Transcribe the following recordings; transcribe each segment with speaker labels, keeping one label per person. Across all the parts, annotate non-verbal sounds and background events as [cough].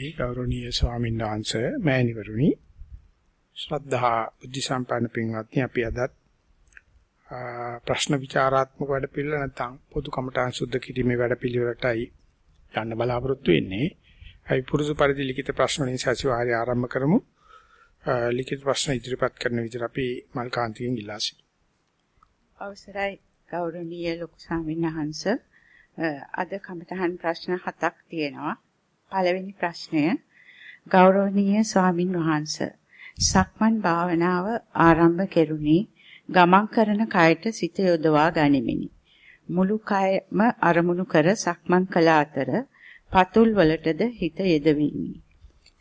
Speaker 1: අවසරයි ගෞරවනීය ස්වාමීන් වහන්සේ මෑණිවරුනි ශ්‍රද්ධා බුද්ධ සම්පන්න පින්වත්නි අපි අදත් ප්‍රශ්න විචාරාත්මක වැඩ පිළිවෙල නැත්නම් පොදු කමඨාන් සුද්ධ කිරීමේ වැඩ පිළිවෙලටයි යන්න බලාපොරොත්තු වෙන්නේ. අපි පුරුදු පරිදි ලිඛිත ප්‍රශ්න වලින් සතිವಾರය ආරම්භ කරමු. ලිඛිත ප්‍රශ්න ඉදිරිපත් කරන විදිහට අපි මල්කාන්තිගෙන් ඉල්ලා සිටිමු.
Speaker 2: අවසරයි ගෞරවනීය ලොකු ස්වාමීන් වහන්සේ අද කමඨහන් ප්‍රශ්න හතක් තියෙනවා. පළවෙනි ප්‍රශ්නය. ගෞරවනීය ස්වාමින් වහන්සේ සක්මන් භාවනාව ආරම්භ කෙරුණි ගමන් කරන කයට සිත යොදවා ගනිමිනි. මුළු කයම අරමුණු කර සක්මන් කළ අතර පතුල් වලටද හිත යෙදවිනි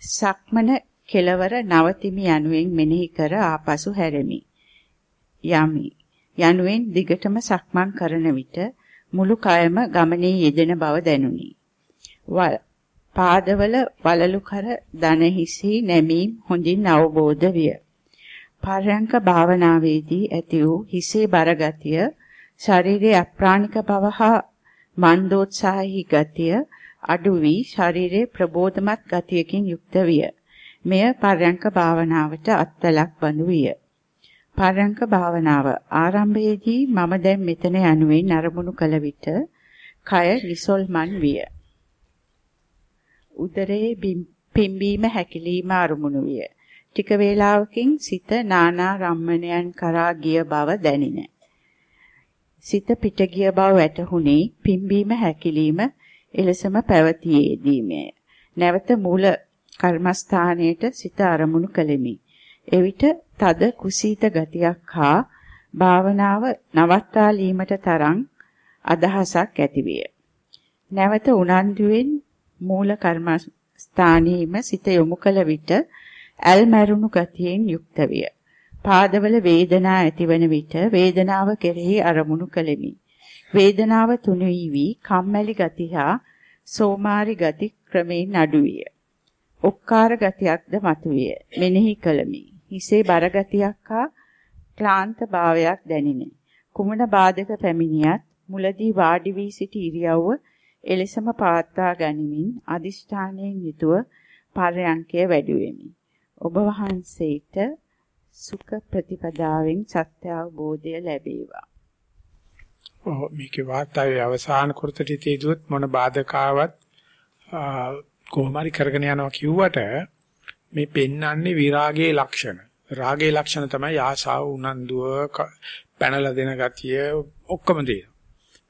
Speaker 2: සක්මන කෙලවර නවතිමි යනුවෙන් මෙනෙහි කර ආපසු හැරෙමි. යමි. යනුවෙන් දිගටම සක්මන් කරන විට මුළු කයම ගමනේ යෙදෙන බව දැනුනි. පාදවල වලලු කර දන හිසි නැමීම් හොඳින් අවබෝධ විය. පරයන්ක භාවනාවේදී ඇති වූ හිසේ බරගතිය, ශරීරයේ අප්‍රාණික බව හා මන්දෝත්සාහී ගතිය අඩු වී ශරීරයේ ප්‍රබෝධමත් ගතියකින් යුක්ත විය. මෙය පරයන්ක භාවනාවට අත්වලක් බඳු විය. පරයන්ක භාවනාව ආරම්භයේදී මම දැන් මෙතන යනුවෙන් අරමුණු කළ විට කය විසල්මන් විය. උදරයේ පිම්බීම හැකිලිම අරමුණු විය. ටික වේලාවකින් සිත නානා රම්මණයන් කරා ගිය බව දැනින. සිත පිට ගිය බව වැටහුණේ පිම්බීම හැකිලිම එලෙසම පැවතියේදීමය. නැවත මූල කර්මස්ථානයට සිත අරමුණු කළෙමි. එවිට තද කුසීත ගතියක් හා භාවනාව නවත්තාලීමට තරම් අදහසක් ඇතිවිය. නැවත උනන්දුවෙන් මූල කර්මස්ථානයේම සිත යොමු කළ විට ඇල් මැරුණු ගතියෙන් යුක්ත විය. පාදවල වේදනා ඇතිවන විට වේදනාව කෙරෙහි අරමුණු කළෙමි. වේදනාව තුනී වී කම්මැලි ගති හා සෝමාරි ගති ක්‍රමයෙන් අඩු විය. ඔක්කාර ගතියක්ද මතුවිය. මෙනෙහි කළමි. හිසේ බර ගතියක් හා ක්ලාන්ත භාවයක් දැනිනේ. කුමන බාධක පැමිණියත් මුලදී වාඩි වී සිටි ඉරියව්ව එලෙසම පවත්වා ගනිමින් අදිෂ්ඨානයෙන් යුතුව පරයන්කය වැඩි වෙමි. ඔබ වහන්සේට සුඛ ප්‍රතිපදාවෙන් සත්‍ය අවබෝධය ලැබේවා.
Speaker 1: ඔව් මේකේ වාර්තාවේ අවසාන කොටසට තේදුවත් මොන බාධකාවක් කොහොම හරි කරගෙන යනවා කිව්වට මේ පෙන්වන්නේ විරාගයේ ලක්ෂණ. රාගයේ ලක්ෂණ තමයි ආසාව උනන්දුව පැනලා දෙන ගතිය ඔක්කොම තියෙනවා.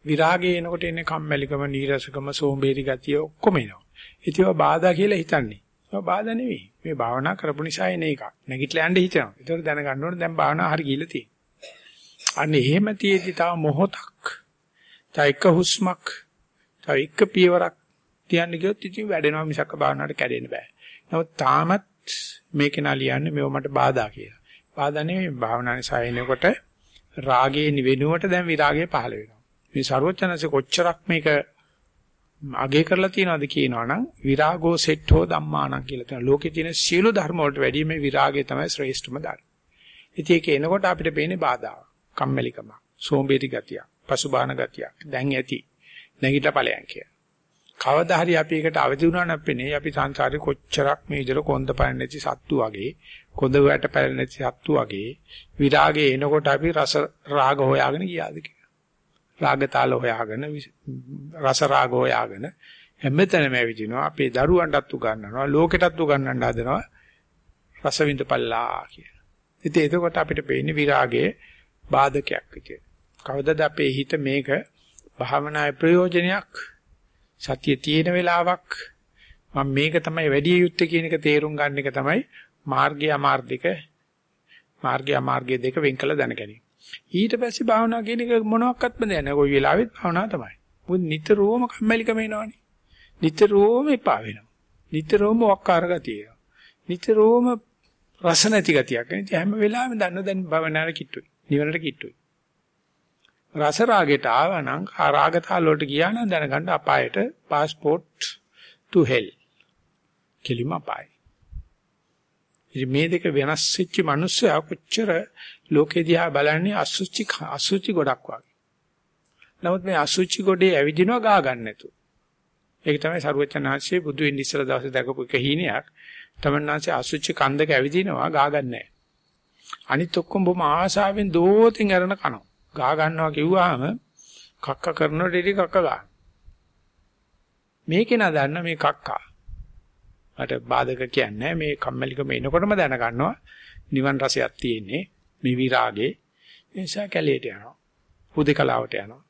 Speaker 1: විරාගය එනකොට එන්නේ කම්මැලිකම, නීරසකම, සෝම්බේරි ගතිය ඔක්කොම එනවා. ඉතින් ඒවා බාධා කියලා හිතන්නේ. ඒවා බාධා නෙවෙයි. මේ භාවනා කරපු නිසා එන එකක්. නැගිටලා යන්න හිතනවා. ඒතකොට දැනගන්න ඕනේ දැන් භාවනා හරි ගිහලා තියෙනවා. අන්න එහෙම තියෙදි තව මොහොතක්. තව එක හුස්මක්. තව එක පියවරක් තියන්න ගියොත් ඉතින් වැඩෙනවා මිසක් භාවනාවට කැඩෙන්න බෑ. නමුත් තාමත් මේකේ නා ලියන්නේ මේව මට බාධා කියලා. බාධා නෙවෙයි භාවනා නිසා එනකොට රාගයේ වෙනුවට දැන් විරාගය පහළ වෙනවා. මේ ਸਰවඥාන්සේ කොච්චරක් මේක අගය කරලා තියනවද කියනවනම් විරාගෝ සෙට්ඨෝ ධම්මානම් කියලා තියෙනවා. ලෝකේ තියෙන සියලු ධර්ම වලට වැඩිය මේ විරාගය තමයි ශ්‍රේෂ්ඨම ධර්ම. ඉතින් ඒක එනකොට අපිට පේන්නේ බාධා. කම්මැලිකම, සෝම්බේරි ගතිය, පසුබාන ගතිය. දැන් ඇති. නැගිටලා ඵලයන් කියලා. කවදා හරි අපි ඒකට අවදි වුණා නම් පෙනේ අපි සංසාරේ කොච්චරක් මේ විදිහට කොන්ද පාන නැති සත්තු වගේ කොඳ වැට පැල නැති සත්තු වගේ විරාගයේ එනකොට අපි රස රාග හොයාගෙන ගියාද කියලා. රාගතාල හොයාගෙන රස රාග හොයාගෙන හැමතැනම ඇවිදිනවා අපේ දරුවන්ටත් උගන්වනවා ලෝකෙටත් උගන්වන්න හදනවා රස විඳපල්ලා කියලා. ඉතින් එතකොට අපිට පේන්නේ විරාගයේ බාධකයක් විදියට. කවදද අපේ හිත මේක භාවනායේ ප්‍රයෝජනයක් සතිය තියෙන වෙලාවක් මම මේක තමයි වැඩි යුත්තේ කියන එක තේරුම් ගන්න එක තමයි මාර්ගය අමාර්ගික මාර්ගය අමාර්ගය දෙක වෙන් කළ දැන ගැනීම. ඊට පස්සේ භාවනා කියන එක මොනවාක්වත්ම දෙයක් නැහැ. කොයි වෙලාවෙත් භාවනාව තමයි. මොකද නිතරම කම්මැලිකම එනවනේ. නිතරම එපා වෙනවා. නිතරම වක්කාර ගතිය. නිතරම රස නැති ගතියක්. ඉතින් හැම වෙලාවෙම දන්න දැන් භවනාර කිට්ටුයි. නිවනට කිට්ටුයි. රස රාගයට ආවනම් රාගතාල වලට ගියා නම් දැනගන්න අපායට passport to hell. කෙලිම අපාය. ඉතින් මේ දෙක වෙනස් වෙච්ච මිනිස්සයා කොච්චර ලෝකේ දිහා බලන්නේ අසුචි අසුචි ගොඩක් වගේ. නමුත් මේ අසුචි ගොඩේ ඇවිදිනවා ගා ගන්න නැතු. ඒක තමයි සරුවචනාංශයේ බුදු වෙන්න ඉස්සර දවසේ දැකපු එක හීනයක්. තමන්නාංශයේ අසුචි කන්දක ඇවිදිනවා ගා ගන්නෑ. අනිත් ඔක්කොම බොම ආසාවෙන් දෝතින් අරන කනවා. ගා ගන්නවා කිව්වහම කක්ක කරනකොට ඉතින් කක්ක ගන්න. මේකේ නා දන්න මේ කක්කා. මට බාධක කියන්නේ මේ කම්මැලිකම එනකොටම දැනගන්නවා නිවන් රසයක් තියෙන්නේ මේ විරාගේ. ඒ නිසා කැලේට යනවා. හුදකලාවට යනවා.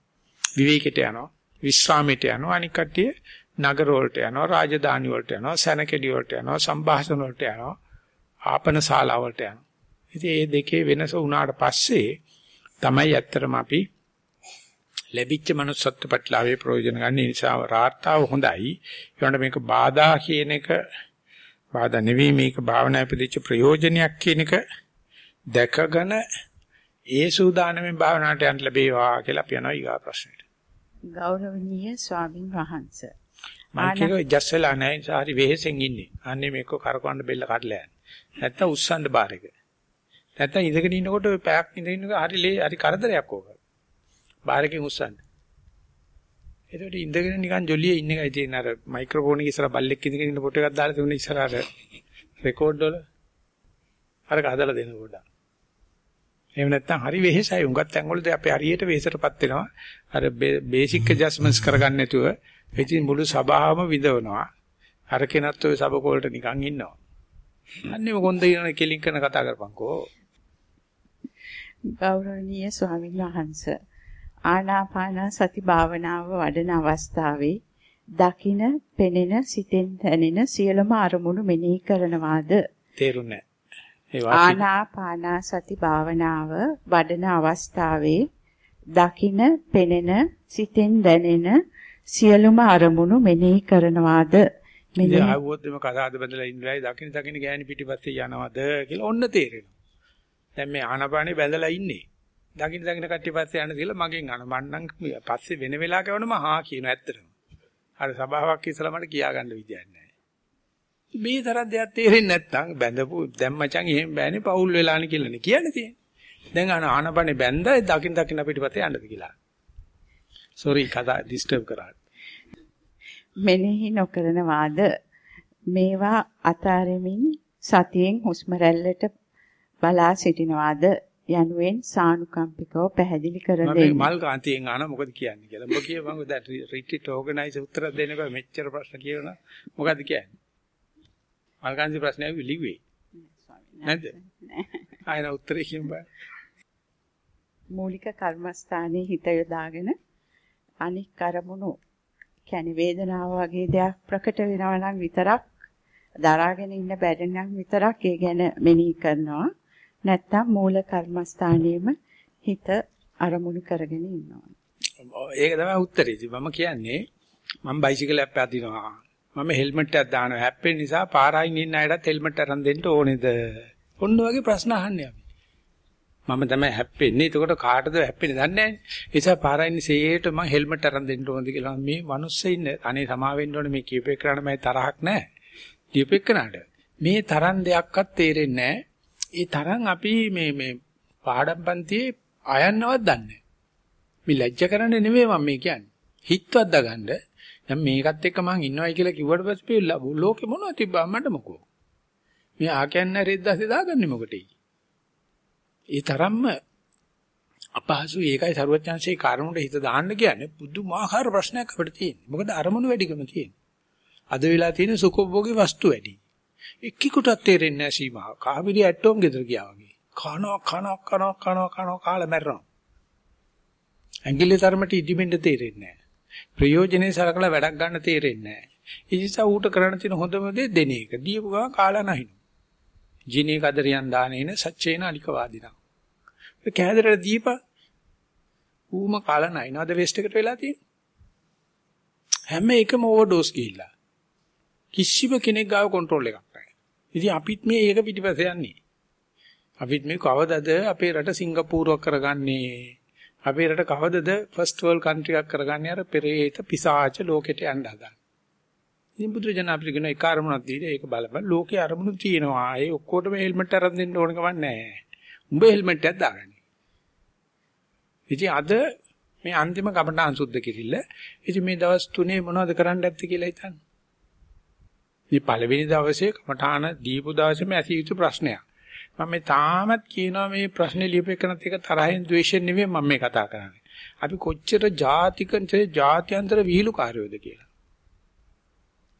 Speaker 1: විවේකයට යනවා. විශ්‍රාමයට යනවා. අනික් කට්ටිය නගර වලට යනවා. රාජධානි වලට යනවා. සැනකෙඩි වලට යනවා. සම්භාෂණ වලට යනවා. ආපන ශාලා වලට යනවා. ඉතින් මේ දෙකේ වෙනස වුණාට පස්සේ තමයි ඇත්තටම අපි ලැබිච්ච manussත්ත්ව ප්‍රතිලාභයේ ප්‍රයෝජන ගන්න නිසා රාත්තාව හොඳයි. ඒකට මේක බාධා කියන එක බාධා නෙවෙයි මේක භාවනා උපදිච්ච ප්‍රයෝජනයක් කියන එක දැකගෙන ඒ සූදානමෙන් භාවනාවට යන්න ලැබේවා කියලා අපි යනවා ඊගා ප්‍රශ්නෙට.
Speaker 2: ගෞරවනීය ස්වාමින් වහන්සේ.
Speaker 1: මම ජස්සලා නැහැ සාරි වෙහෙසෙන් ඉන්නේ. අන්නේ මේක කරකවන්න බෙල්ල කඩලා යන්නේ. නැත්තම් උස්සන්න බාර එක. නැත්තම් ඉඳගෙන ඉන්නකොට ඔය පැයක් ඉඳගෙන ඉන්නකොට හරි ලේ හරි කරදරයක් ඕක. බාරකින් උස්සන්න. එතකොට ඉඳගෙන නිකන් ජොලියේ ඉන්න එකයි තියෙන අර මයික්‍රොෆෝන් එකේ ඉස්සර බල්ලෙක් ඉඳගෙන ඉන්න ෆොටෝ එකක් දාලා තිබුණේ ඉස්සරහට [laughs] රෙකෝඩ් වල. අරක හදලා දෙන්න පොඩ්ඩක්. එහෙම නැත්නම් හරි වෙහෙසයි. උඟත් තැන් වලදී අපි හරියට වෙහෙසටපත් වෙනවා. අර බේසික් ඇඩ්ජස්ට්මන්ට්ස් කරගන්න නැතුව ඉතින් මුළු සභාවම විඳවනවා. අර කෙනත් ඔය සබකෝලට නිකන් ඉන්නවා. අන්නේ මොකොන්ද කියන කෙලින් කරන කතා කරපන්කෝ.
Speaker 2: ගෞරවනීය ස්වාමීන් වහන්සේ ආනාපාන සති භාවනාව වඩන අවස්ථාවේ දකින, පෙනෙන, සිතෙන් දැනෙන සියලුම අරමුණු මෙනෙහි කරනවාද?
Speaker 1: තේරුණේ
Speaker 2: ආනාපාන සති භාවනාව වඩන අවස්ථාවේ දකින, පෙනෙන, සිතෙන් දැනෙන සියලුම අරමුණු මෙනෙහි කරනවාද?
Speaker 1: මෙනෙහි ආවොත් එම කතාද බඳලා ඉන්නලයි දකින දකින ගෑණි පිටිපස්සේ යනවද කියලා ඔන්න තේරෙනවා. දැන් මේ ආනාපානේ බැඳලා ඉන්නේ. දකින්න දකින්න කට්ටිය පස්සේ යන දිලා මගෙන් අහන මන්නම් පස්සේ වෙන වෙලාවක වුණම හා කියන ඇත්තටම. අර සභාවක් ඉස්සලා මට කියා ගන්න විදියක් නැහැ. මේ තරම් දෙයක් තේරෙන්නේ නැත්නම් බැඳපු දැන් මචං එහෙම බෑනේ පවුල් වෙලානේ කියලානේ කියන්නේ තියෙන්නේ. දැන් අන ආනපනේ බැඳා දකින්න දකින්න පිටිපස්සේ යන්නද කියලා. sorry කතා disturb කරා.
Speaker 2: මෙනෙහි නොකරන වාද මේවා අතාරෙමින් සතියෙන් හුස්ම රැල්ලට බලා සිටිනවාද යනුවෙන් සානුකම්පිකව පැහැදිලි කර දෙන්න.
Speaker 1: මම මල් කාන්තියෙන් ආන මොකද කියන්නේ කියලා. ඔබ කියපන් දැන් රිට්‍රීට් ඕගනයිස් උත්තර දෙන්න බෑ මෙච්චර ප්‍රශ්න කියනවා. මොකද්ද කියන්නේ? මල් කාන්ති ප්‍රශ්නයක් ලිව්වේ. නැද්ද? ආයෙන උත්තරේ කියන්න බෑ.
Speaker 2: මූලික කර්මස්ථානයේ හිත යොදාගෙන අනික් කරමුණු කැණි වේදනාව වගේ දෙයක් ප්‍රකට වෙනවා නම් විතරක් දරාගෙන ඉන්න බැරි නම් විතරක් ඒ ගැන මෙනෙහි කරනවා. නැත්තම් මූල කර්මස්ථානයේම හිත අරමුණු කරගෙන ඉන්නවා.
Speaker 1: ඒක තමයි උත්තරේ. මම කියන්නේ මම බයිසිකලයක් පැදිනවා. මම හෙල්මට් එකක් දානවා. හැප්පෙන නිසා පාරායින් ඉන්න අයටත් හෙල්මට් අරන් දෙන්න ඕනේද? ඔන්න වගේ ප්‍රශ්න අහන්නේ අපි. මම තමයි හැප්පෙන්නේ. එතකොට කාටද හැප්පෙන්නේ දන්නේ නැහැ. ඒ නිසා පාරායින් සේයට මම හෙල්මට් අරන් දෙන්න ඕනද කියලා මේ මිනිස්සු ඉන්න. අනේ සමා වෙන්න ඕනේ මේ කීපේ කරන්න මම තරහක් නැහැ. දීපෙකනට. මේ තරම් දෙයක්වත් තේරෙන්නේ නැහැ. ඒ තරම් අපි මේ මේ පාඩම් පන්තියේ අයන්නවත් දන්නේ මේ ලැජ්ජ කරන්නේ නෙමෙයි මම මේ කියන්නේ. හිතවත් දගන්න. දැන් මේකත් එක්ක මං ඉන්නවයි කියලා කිව්වට පස්සේ ලෝකෙ මොනවද තිබ්බා මට මොකෝ. මේ ආකයන් රෙද්දාසේ දාගන්නේ මොකටයි? ඒ තරම්ම අපහසු ඒකයි සරුවත් chance කාරණුට හිත දාන්න කියන්නේ පුදුමාකාර ප්‍රශ්නයක් අපිට තියෙන්නේ. මොකද අරමුණු වැඩිකම තියෙන්නේ. අද වෙලා තියෙන සුඛෝභෝගී වස්තු වැඩි. එක්කිකුටත් තේරෙන්නේ නැහැ සීමාව. කාබිලි ඇට්ටෝම් ගෙදර ගියා වගේ. කනවා කනවා කනවා කනවා කනවා කාලා මැරෙනවා. ඇඟිලි තරමට ඉදිමෙන්න තේරෙන්නේ නැහැ. ප්‍රයෝජනේ සලකලා වැඩක් ගන්න තේරෙන්නේ නැහැ. ඒ නිසා ඌට කරන්න තියෙන හොඳම දේ දෙන එක. දීපු ගමන් කාලා නැහිනු. ජිනේ කදරියන් දානේන සච්චේන අලිකවාදිනා. ඒ කෑදරට දීප ඌම කාලා නැහිනවද වෙස්ට් එකට වෙලා තියෙන්නේ. හැම එකම ඕවර්ඩෝස් ගිහිල්ලා. කිසිම කෙනෙක් ගාව කන්ට්‍රෝල් එකක් ඉතින් අපිත් මේ ඒක පිටිපස්ස යන්නේ. අපිත් මේ කවදද අපේ රට සිංගප්පූරුවක් කරගන්නේ? අපේ රට කවදද ෆස්ට් වර්ල්ඩ් කන්ට්‍රි එකක් කරගන්නේ අර පෙරේත පිසාච ලෝකෙට යන්න හදන. ඉතින් බුදුරජාණන් අපිට කියන එක අරමුණක් දීලා ඒක බලපන් ලෝකේ අරමුණු තියෙනවා. ඒ ඔක්කොටම හෙල්මට් අරන් දෙන්න ඕන කමක් නැහැ. උඹ හෙල්මට් එකක් දාගන්න. ඉතින් අද මේ අන්තිම කමඨාන් සුද්ධ කිරිල්ල. ඉතින් මේ දවස් තුනේ මොනවද කරන්න ඇත්තේ කියලා හිතන්න. මේ පළවෙනි දවසේ කමඨාන දීපු දවසේම ඇති යුතු ප්‍රශ්නයක්. මම මේ තාමත් කියනවා මේ ප්‍රශ්නේ ලියපෙකනත් එක තරහෙන් ද්වේෂයෙන් නෙමෙයි මම මේ කතා කරන්නේ. අපි කොච්චර ජාතිකන්තේ ජාත්‍යන්තර විහිළු කාර්යෝද කියලා.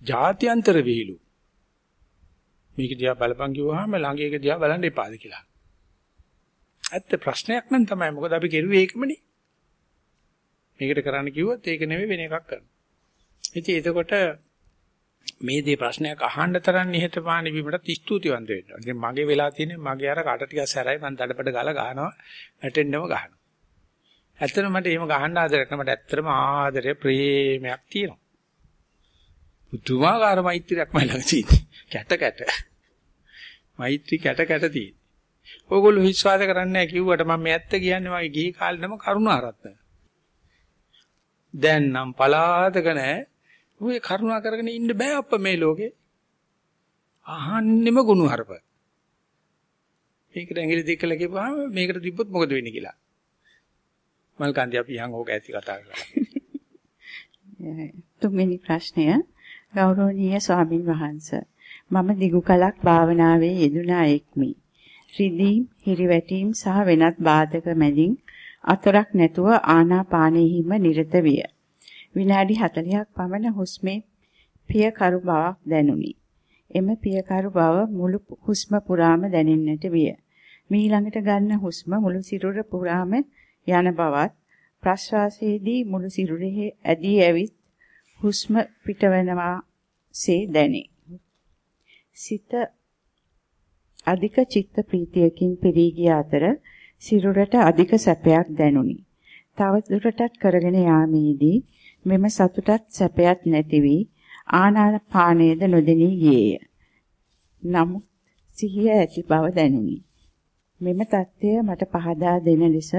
Speaker 1: ජාත්‍යන්තර විහිළු. මේක දිහා බලපන් කිව්වහම ළඟ එක දිහා බලන්න එපාද කියලා. ඇත්ත ප්‍රශ්නයක් නම් තමයි. මොකද අපි කෙරුවේ ඒකමනේ. මේකට කරන්න කිව්වොත් ඒක නෙමෙයි වෙන එකක් කරනවා. ඉතින් එතකොට මේ දේ ප්‍රශ්නයක් අහන්න තරම් නිහතමානී වීමට ස්තුතිවන්ත වෙන්න. ඉතින් මගේ වෙලා තියෙන්නේ මගේ අර කට ටිකක් සැරයි මම දඩපඩ ගාලා ගහනවා. වැටෙන්නම ගහනවා. ඇත්තටම මට එහෙම ගහන්න ආදරයක් නෑ. මට ඇත්තටම ආදරේ ප්‍රේමයක් තියෙනවා. පුදුමාකාර මෛත්‍රියක් මයි ළඟ තියෙන්නේ. කැට කැට. මෛත්‍රී කැට කැට තියෙන්නේ. ඕගොල්ලෝ විශ්වාස කරන්නේ නැහැ කිව්වට මම මේ ඇත්ත කියන්නේ මගේ ගිහි කාලේ නම කරුණාරත්න. දැන් නම් පලාතක නැහැ. ඔය කරුණා කරගෙන ඉන්න බෑ අප්ප මේ ලෝකේ. අහන්නෙම ගුණ හරප. මේකට ඇඟිලි දෙක කියලා කියපුවාම මේකට තිබ්බොත් මොකද වෙන්නේ කියලා. මල් කාන්ති අපි යන් ඕක ඇති කතා කරලා. [laughs]
Speaker 2: තුන්වෙනි ප්‍රශ්නය ගෞරවනීය ස්වාමින් වහන්සේ මම දිගු කලක් භාවනාවේ යෙදුණා එක්මි. රිදීම්, හිරිවැටීම් සහ වෙනත් බාධක මැදින් අතරක් නැතුව ආනාපානෙහිම නිරත විය. විනාඩි 40ක් පමණ හුස්මේ පියකරු බවක් දැනුනි. එම පියකරු බව මුළු හුස්ම පුරාම දැනෙන්නට විය. මීළඟට ගන්න හුස්ම මුළු සිරුර පුරාම යන බවත් ප්‍රශ්වාසයේදී මුළු සිරුරෙහි ඇදී ඇවිත් හුස්ම පිටවනවා සේ දැනේ. සිත අධික චිත්ත ප්‍රීතියකින් පිරී ගිය අතර සිරුරට අධික සැපයක් දැනුනි. තව දුරටත් කරගෙන යාමේදී මෙම සතුටත් සැපයත් නැති වී ආනාපානයේද නොදෙනී ගියේය. නමුත් සිහිය ඇති බව දැනුනි. මෙම தත්ත්වය මට පහදා දෙන ලෙස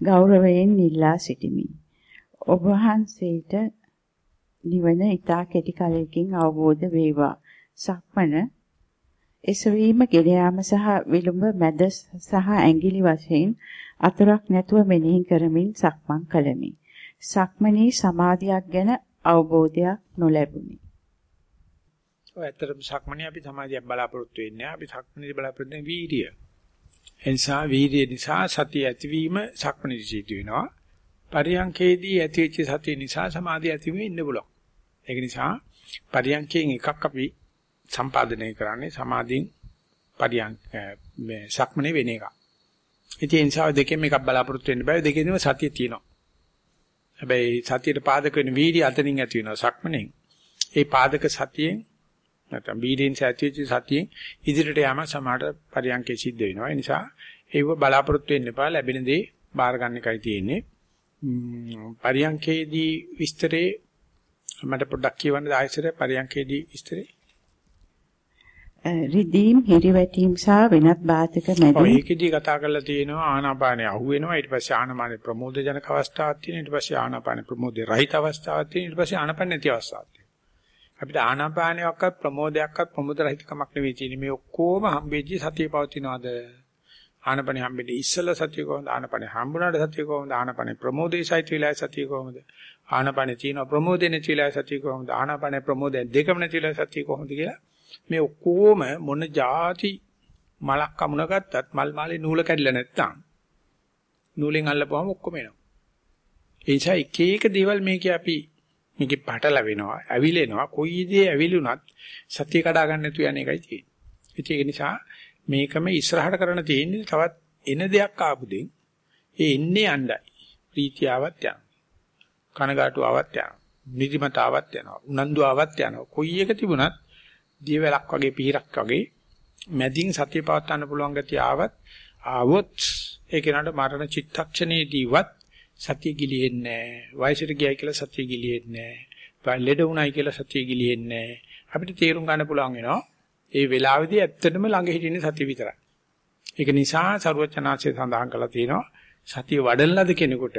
Speaker 2: ගෞරවයෙන් ඉල්ලා සිටිමි. ඔබ වහන්සේට නිවන ඊතා කෙටි කාලයකින් අවබෝධ වේවා. සක්මන එසවීම ගෙන යාම සහ විලුඹ මැද සහ ඇඟිලි වශයෙන් අතරක් නැතුව මෙනෙහි කරමින් සක්මන් කළෙමි. සක්මනේ සමාධියක් ගැන අවබෝධයක් නොලැබුණි.
Speaker 1: ඔය ඇත්තටම සක්මනේ අපි සමාධියක් බලාපොරොත්තු වෙන්නේ අපි සක්මනේ බලාපොරොත්තු වෙන්නේ වීර්යය. එනිසා වීර්යය නිසා සතිය ඇතිවීම සක්මනේ සිද්ධ වෙනවා. පරියංකේදී ඇතිවෙච්ච සතිය නිසා සමාධිය ඇතිවෙමින් ඉන්න පුළුවන්. ඒක නිසා පරියංකයෙන් එකක් අපි සම්පාදනය කරන්නේ සමාධියෙන් පරියංක මේ සක්මනේ වෙන එක. ඉතින් ඒ නිසා දෙකෙන් එකක් බලාපොරොත්තු වෙන්න බෑ දෙකේදීම සතිය තියෙනවා. හැබැයි සතියට පාදක වෙන වීර්ය අතනින් ඇති වෙනවා සක්මනේ. ඒ පාදක සතියෙන් නැත්නම් වීර්යෙන් සැටිච්ච සතියෙන් ඉදිරියට යෑම සමාහට පරියංකේ සිද්ධ වෙනවා. ඒ නිසා ඒව බලාපොරොත්තු වෙන්න එපා ලැබෙන දේ බාර ගන්න එකයි තියෙන්නේ. පරියංකේදී විස්තරේ මට පොඩ්ඩක් කියවන්න ආයෙත් පරියංකේදී විස්තරේ
Speaker 2: රිදීම් හිරිවැටීම් සහ වෙනත් බාධක මැද
Speaker 1: ඔය ඒකෙදී කතා කරලා තියෙනවා ආනාපානය අහුවෙනවා ඊට පස්සේ ආනාපානේ ප්‍රමෝද ජනක අවස්ථාවක් තියෙනවා ඊට පස්සේ ආනාපානේ ප්‍රමෝදේ රහිත අවස්ථාවක් තියෙනවා ඊට පස්සේ ආනාපාන නැති අවස්ථාවක් තියෙනවා. අපිට ආනාපානයක්වත් ප්‍රමෝදයක්වත් ප්‍රමෝද රහිතකමක් නෙවෙයි තියෙන්නේ. මේ ඔක්කොම හම්බෙච්චි සතිය පවතිනවද? ආනාපානේ හම්බෙන්නේ ඉස්සල සතිය කොහොමද? ආනාපානේ හම්බුණාට සතිය කොහොමද? ආනාපානේ ප්‍රමෝදේ සහිත විලාය සතිය කොහොමද? ආනාපානේ තියෙනවා ප්‍රමෝදේ නැති විලාය සතිය කොහොමද? ආනාපානේ ප්‍රමෝදයෙන් දෙකම නැති විලාය සතිය කොහොමද කියලා මේ ඔක්කොම මොන જાති මලක් කමුණ ගත්තත් මල් මාලේ නූල කැඩිලා නැත්තම් නූලෙන් අල්ලපුවම ඔක්කොම එනවා. ඒ නිසා එක එක දේවල් මේකේ අපි මේකේ පටල වෙනවා, ඇවිලෙනවා. කොයි දේ ඇවිලුණත් සත්‍ය කඩා ගන්න නැතු යන එකයි තියෙන්නේ. ඒක නිසා මේකම ඉස්සරහට කරන්න තියෙන්නේ තවත් එන දෙයක් ආපු දෙයින් ඒ එන්නේ යණ්ඩයි. ප්‍රීතියාවත් යනවා. කනගාටුවාවත් යනවා. නිදිමතාවත් යනවා. උනන්දුවාවත් යනවා. කොයි එක තිබුණත් දියවැලක් වගේ පිහිරක් වගේ මැදින් සතිය පවත්වන්න පුළුවන් ගතිය ආවත් ආවොත් ඒ කෙනාට මරණ චිත්තක්ෂණයේදීවත් සතිය ගිලිහෙන්නේ නැහැ. වයසට ගියයි කියලා සතිය ගිලිහෙන්නේ නැහැ. ලෙඩ වුණයි කියලා සතිය ගිලිහෙන්නේ නැහැ. අපිට තේරුම් ගන්න පුළුවන් වෙනවා. ඒ වෙලාවේදී ඇත්තටම ළඟ හිටින්නේ සතිය විතරයි. ඒක නිසා සරුවචනාංශය සඳහන් කරලා තියෙනවා සතිය වඩන ලද කෙනෙකුට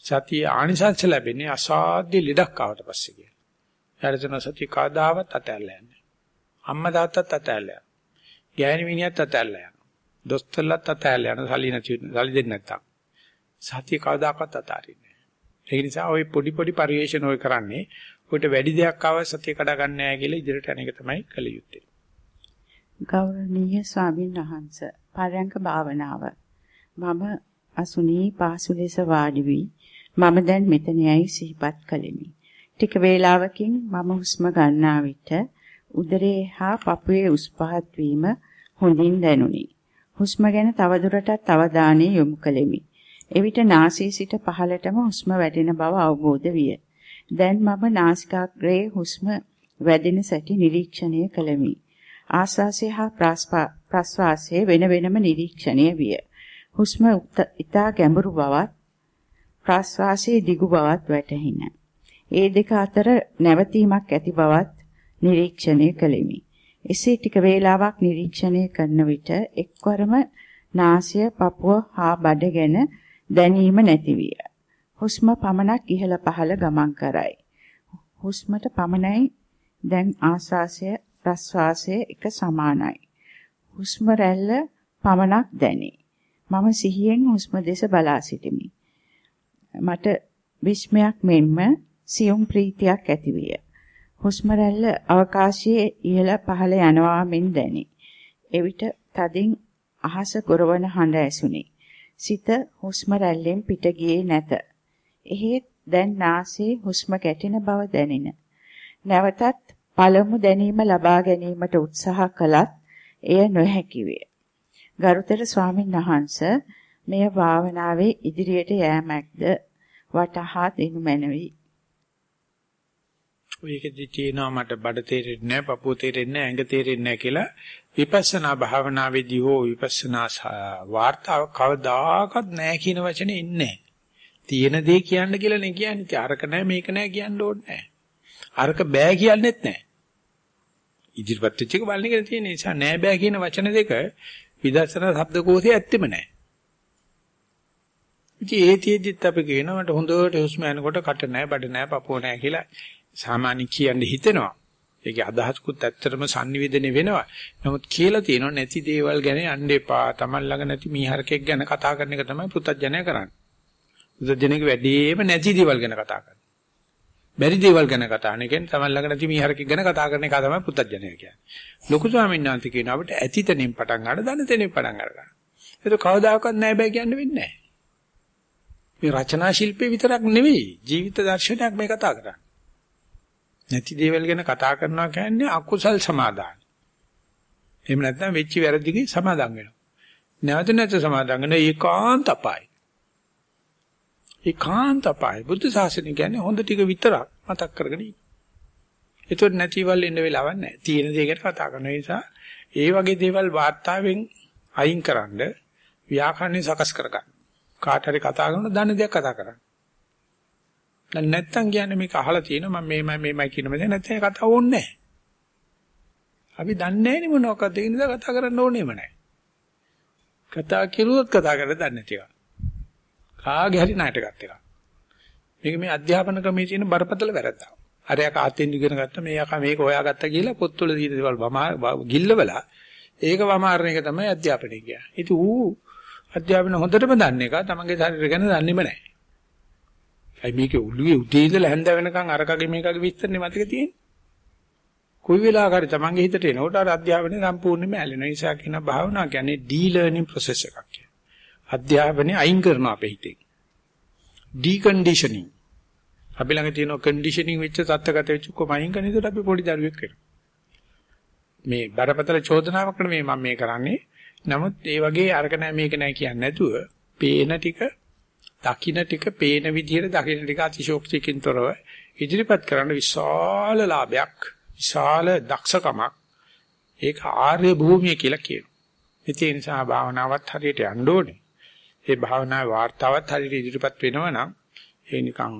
Speaker 1: සතිය ආනිසංස ලැබෙන්නේ අසාධ්‍ය ලෙඩක් ආවට පස්සේ කියලා. ඊට සතිය කාදාවත් අතහැරලා යන්නේ. අම්මා තාත්තත් අතෑරලා යනවා. ගෑණි මිනිහත් අතෑරලා යනවා. දොස්තරලත් අතෑරලා යනවා. සල්ලි නැති සල්ලි දෙන්නේ නැත්තම්. සතිය කවදාකවත් අතාරින්නේ නැහැ. ඒ නිසා ওই පොඩි පොඩි පරිේශන ඔය කරන්නේ ඔයිට වැඩි දෙයක් ආව සතිය කඩා ගන්න නැහැ කියලා ඉදිරියට යන එක තමයි කළ යුත්තේ.
Speaker 2: ගෞරවනීය ස්වාමීන් වහන්ස පරයන්ක භාවනාව මම අසුනී පාසු ලෙස වාඩි වී මම දැන් මෙතන යයි සිහිපත් කළෙමි. ටික වේලාවකින් මම හුස්ම ගන්නා විට උදරයේ හා පපුවේ උස් පහත් වීම හොඳින් දැනුනි. හුස්ම ගැන තවදුරටත් අවධානය යොමු කළෙමි. එවිට නාසයේ සිට පහළටම හුස්ම වැටෙන බව අවබෝධ විය. දැන් මම නාසිකාග්‍රයේ හුස්ම වැදෙන සැටි නිරීක්ෂණය කළෙමි. ආස්වාසය හා ප්‍රස්වාසය වෙන වෙනම නිරීක්ෂණය විය. හුස්ම ඉතා ගැඹුරු බවත් ප්‍රස්වාසයේ දිගු බවත් වැටහින. ඒ දෙක අතර නැවතීමක් ඇති බවත් නිරීක්ෂණය කළෙමි. එසේ ටික වේලාවක් නිරීක්ෂණය කරන විට එක්වරම නාසය, පපුව හා බඩ ගැන දැනීම නැති විය. හුස්ම පමණක් ඉහළ පහළ ගමන් කරයි. හුස්මට පමණයි දැන් ආශ්වාසය ප්‍රශ්වාසය එක සමානයි. හුස්ම රැල්ල පමණක් දැනේ. මම සිහියෙන් හුස්ම දෙස බලා සිටිමි. මට විස්මයක් මෙන්ම සියුම් ප්‍රීතියක් ඇතිවිය. හුස්ම රැල්ල අවකාශයේ ඉහළ පහළ යනවා මෙන් දැනේ. එවිට තදින් අහස ගොරවන හඬ ඇසුනි. සිත හුස්ම රැල්ලෙන් පිට ගියේ නැත. එහෙත් දැන් නාසයේ හුස්ම ගැටෙන බව දැනින. නැවතත් පළමු දැනීම ලබා ගැනීමට උත්සාහ කළත් එය නොහැකි වේ. ගරුතර ස්වාමීන් වහන්ස මෙය භාවනාවේ ඉදිරියට යෑමක්ද වටහා දෙනු මැනවි.
Speaker 1: ඔයකෙදි තියෙනවා මට බඩ තේරෙන්නේ නැහැ, පපුව තේරෙන්නේ නැහැ, ඇඟ තේරෙන්නේ නැහැ කියලා විපස්සනා භාවනාවේදී හෝ විපස්සනා වාර්තාව කවදාකවත් නැහැ කියන වචනේ ඉන්නේ නැහැ. තියෙන දේ කියන්න කියලා නේ කියන්නේ. ඉතින් අරක නැහැ මේක නැහැ කියන්න ඕනේ නැහැ. අරක බෑ කියන්නෙත් නැහැ. ඉදිරිපත් වෙච්ච එක බලන එක තියෙන නිසා නෑ බෑ කියන වචන දෙක විදර්ශනා ශබ්දකෝෂයේ ඇත්තෙම නෑ. ඉතින් ඒතිෙදිත් අපි කියනවා මට හොඳට හුස්ම යනකොට කට නෑ බඩ නෑ පපුව නෑ කියලා සාමාන්‍ය කියන්න හිතෙනවා. ඒකේ අදහස්කුත් ඇත්තටම sannivedana වෙනවා. නමුත් කියලා තියෙනවා නැති දේවල් ගැන යන්න එපා. Taman ළඟ නැති මීහරකෙක් ගැන කතා කරන එක තමයි පුත්තජනය කරන්නේ. පුත්තජනක වැඩිම නැති දේවල් ගැන කතා කරන්නේ. බැරි දේවල් ගැන කතා කරන එකෙන් Taman ළඟ නැති මීහරකෙක් ගැන කතා කරන එක තමයි පුත්තජනය කියන්නේ. ලොකු ස්වාමීන් වහන්සේ කියනවා අපිට ඇති තැනින් පටන් ගන්න දන තැනින් පටන් ගන්න. ඒක කවදාකවත් නෑ බෑ කියන්න වෙන්නේ නෑ. මේ රචනා ශිල්පේ විතරක් නෙවෙයි ජීවිත දර්ශනයක් මේ කතා කරන්නේ. නැති දේවල් ගැන කතා කරනවා කියන්නේ අකුසල් සමාදාන. එහෙම නැත්නම් වෙච්ච වැරදිගේ සමාදන් වෙනවා. නැවත නැවත සමාදන් වෙන ඒකාන්ත අපායි. ඒකාන්ත අපායි. බුද්ධ ශාසනය කියන්නේ හොඳ ටික විතරක් මතක් කරගෙන ඉන්න. ඒතකොට නැතිවල් ඉන්න වෙලාවක් නැහැ. තියෙන දේ ගැන කතා කරන නිසා ඒ වගේ දේවල් වාර්තාවෙන් අයින් කරන්න ව්‍යාකරණය සකස් කරගන්න. කාට හරි කතා කරනකොට දන්න දෙයක් කතා කරන්න. දැන් නැත්තම් කියන්නේ මේක අහලා තියෙනවා මම මේමයි මේමයි කියන මේ නැත්නම් කතා ඕනේ නැහැ. අපි දන්නේ නැහැ නේ මොනවක්ද ඒ නිසා කතා කරන්න ඕනේම නැහැ. කතා කිරුවොත් කතා කරන්න දන්නේ නැති එක. කාගේ හරි ණයට ගත් එක. මේක මේ අධ්‍යාපන ක්‍රමයේ තියෙන බරපතල වැරද්දක්. අරයා කාතෙන් ඉගෙන ගත්ත මේ යකා මේක හොයාගත්ත කියලා පොත්වල තියෙන දේවල් ගිල්ලවලා ඒක වමාරණ එක තමයි අධ්‍යාපනය කියන්නේ. ඉතින් ඌ අධ්‍යාපන හොඳටම දන්න එක තමන්ගේ ශරීරය ගැන දන්නේම නැහැ. අයි මේක උළුවේ උදේ ඉඳලා හැන්ද වෙනකන් අරකගේ මේකගේ විස්තරනේ මතක තියෙන්නේ. කොයි වෙලාවක හරි තමන්ගේ හිතට එනකොට අර අධ්‍යාපනය සම්පූර්ණයෙන්ම ඇලෙනවා. ඒ නිසා කියන භාවනාව කියන්නේ ඩී ලර්නින් ප්‍රොසෙස් එකක් කියලා. අධ්‍යාපනය අයින් කරනවා අපේ හිතේ. ඩිකන්ඩිෂනින්. අපි ළඟ තියෙන කන්ඩිෂනින් වෙච්ච තත්ත්වගත වෙච්ච කොම අයින් කරන විදිහට අපි පොඩි දරුවෙක් වෙනවා. මේ බරපතල චෝදනාවක් නෙමෙයි මම මේ කරන්නේ. නමුත් ඒ වගේ අරක නැහැ මේක නැහැ කියන්නේ නැතුව පේන ටික දකින්න ටික පේන විදිහට දකින්න ටික අතිශෝක්තියකින් තොරව ඉදිරිපත් කරන්න විශාල ලාභයක් විශාල දක්ෂකමක් ඒක ආර්ය භූමිය කියලා කියනවා. ඒ නිසා භාවනාවත් හරියට යන්න ඕනේ. ඒ භාවනාවේ වார்த்தාවත් හරියට ඉදිරිපත් වෙනවා නම් ඒ නිකන්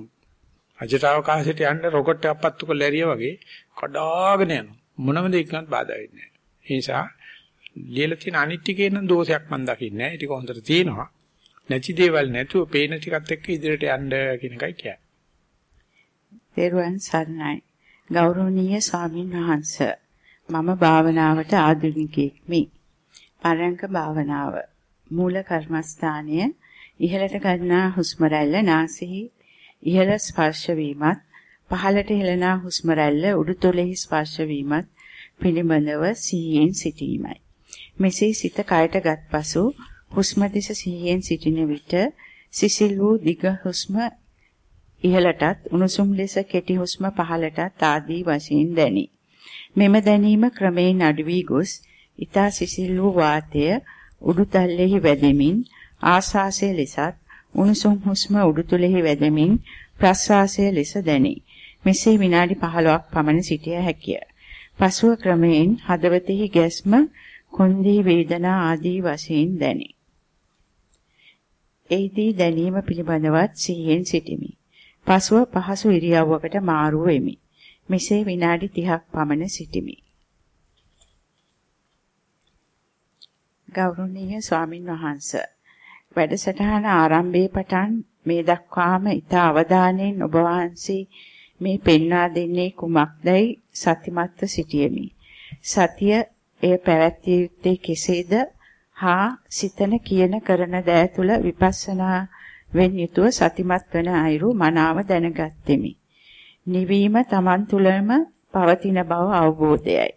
Speaker 1: අජටවකාශයට යන්න රොකට් එකක් පත්තු කරලා ඇරිය වගේ කඩාගෙන යනවා. මොනම දෙයක්වත් බාධා වෙන්නේ නැහැ. ඒ නිසා ලියලා තියෙන අනිත් ටිකේ නම් දෝෂයක් මම දකින්නේ නැහැ. ඒක හොඳට තියෙනවා. නැති දේවල් නැතුව පේන ටිකත් එක්ක ඉදිරියට යන්න කියන එකයි කියන්නේ.
Speaker 2: තෙරුවන් සරණයි. ගෞරවනීය ස්වාමින් වහන්සේ මම භාවනාවට ආධුනිකෙක්මි. පරයන්ක භාවනාව මූල කර්මස්ථානය ඉහළට ගන්නා හුස්ම රැල්ල නාසෙහි ඉහළ ස්පර්ශ වීමත් පහළට හෙළනා හුස්ම රැල්ල උඩුතොලෙහි ස්පර්ශ වීමත් පිළිබඳව සිහියෙන් සිටීමයි. මෙසේ සිත කයට ගත්පසු හුස්ම දෙස සිහියෙන් සිටින විට සිසිල් වූ දිග හුස්ම ඉහළටත් උණුසුම් ලෙස කෙටි හුස්ම පහළටත් ආදී වශයෙන් දැනේ. මෙම දැනීම ක්‍රමයෙන් අඩු වී ගොස් ඊතා සිසිල් වූ වාතය උඩුතල්ලෙහි වැදෙමින් ආශ්වාසය ලෙසත් උණුසුම් හුස්ම උඩුතුලෙහි වැදෙමින් ප්‍රශ්වාසය ලෙස දැනේ. මෙසේ විනාඩි 15ක් පමණ සිටිය හැකිය. පසුව ක්‍රමයෙන් හදවතෙහි ගැස්ම, කොන්දේ වේදනා ආදී වශයෙන් දැනේ. එහිදී දැනීම පිළිබඳවත් සිහියෙන් සිටිමි. පසුව පහසු ඉරියව්වකට මාරු වෙමි. මෙසේ විනාඩි 30ක් පමණ සිටිමි. ගෞරවනීය ස්වාමින් වහන්සේ වැඩසටහන ආරම්භයේ පටන් මේ දක්වාම ඊට අවධානයෙන් ඔබ වහන්සේ මේ පෙන්වා දෙන්නේ කුමක්දයි සතිමත්ව සිටියෙමි. සතිය එය පැවැත්විය යුත්තේ කෙසේද? හා සිතන කියන කරන දෑ තුල විපස්සනා වෙන් යුතුව සතිමත් වන අයුරු මනාව දැනගත්ෙමි. නිවීම Taman තුලම පවතින බව අවබෝධයයි.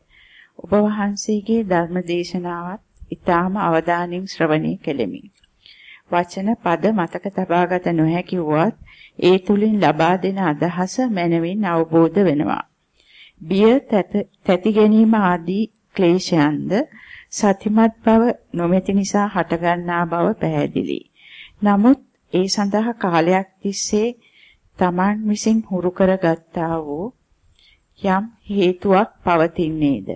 Speaker 2: ඔබ වහන්සේගේ ධර්ම දේශනාවත් ඊටාම අවධානයෙන් ශ්‍රවණය කෙලෙමි. වචන පද මතක තබාගත නොහැකි වුවත් ඒ තුලින් ලබා දෙන අදහස මනවින් අවබෝධ වෙනවා. බිය තැති ගැනීම ආදී ක්ලේශයන්ද සතිමත් බව නොමැති නිසා හටගන්නා බව පැහැදිලි. නමුත් ඒ සඳහා කාලයක් තිස්සේ Taman විසින් හුරු කරගත්තා වූ යම් හේතුවක් පවතින්නේද?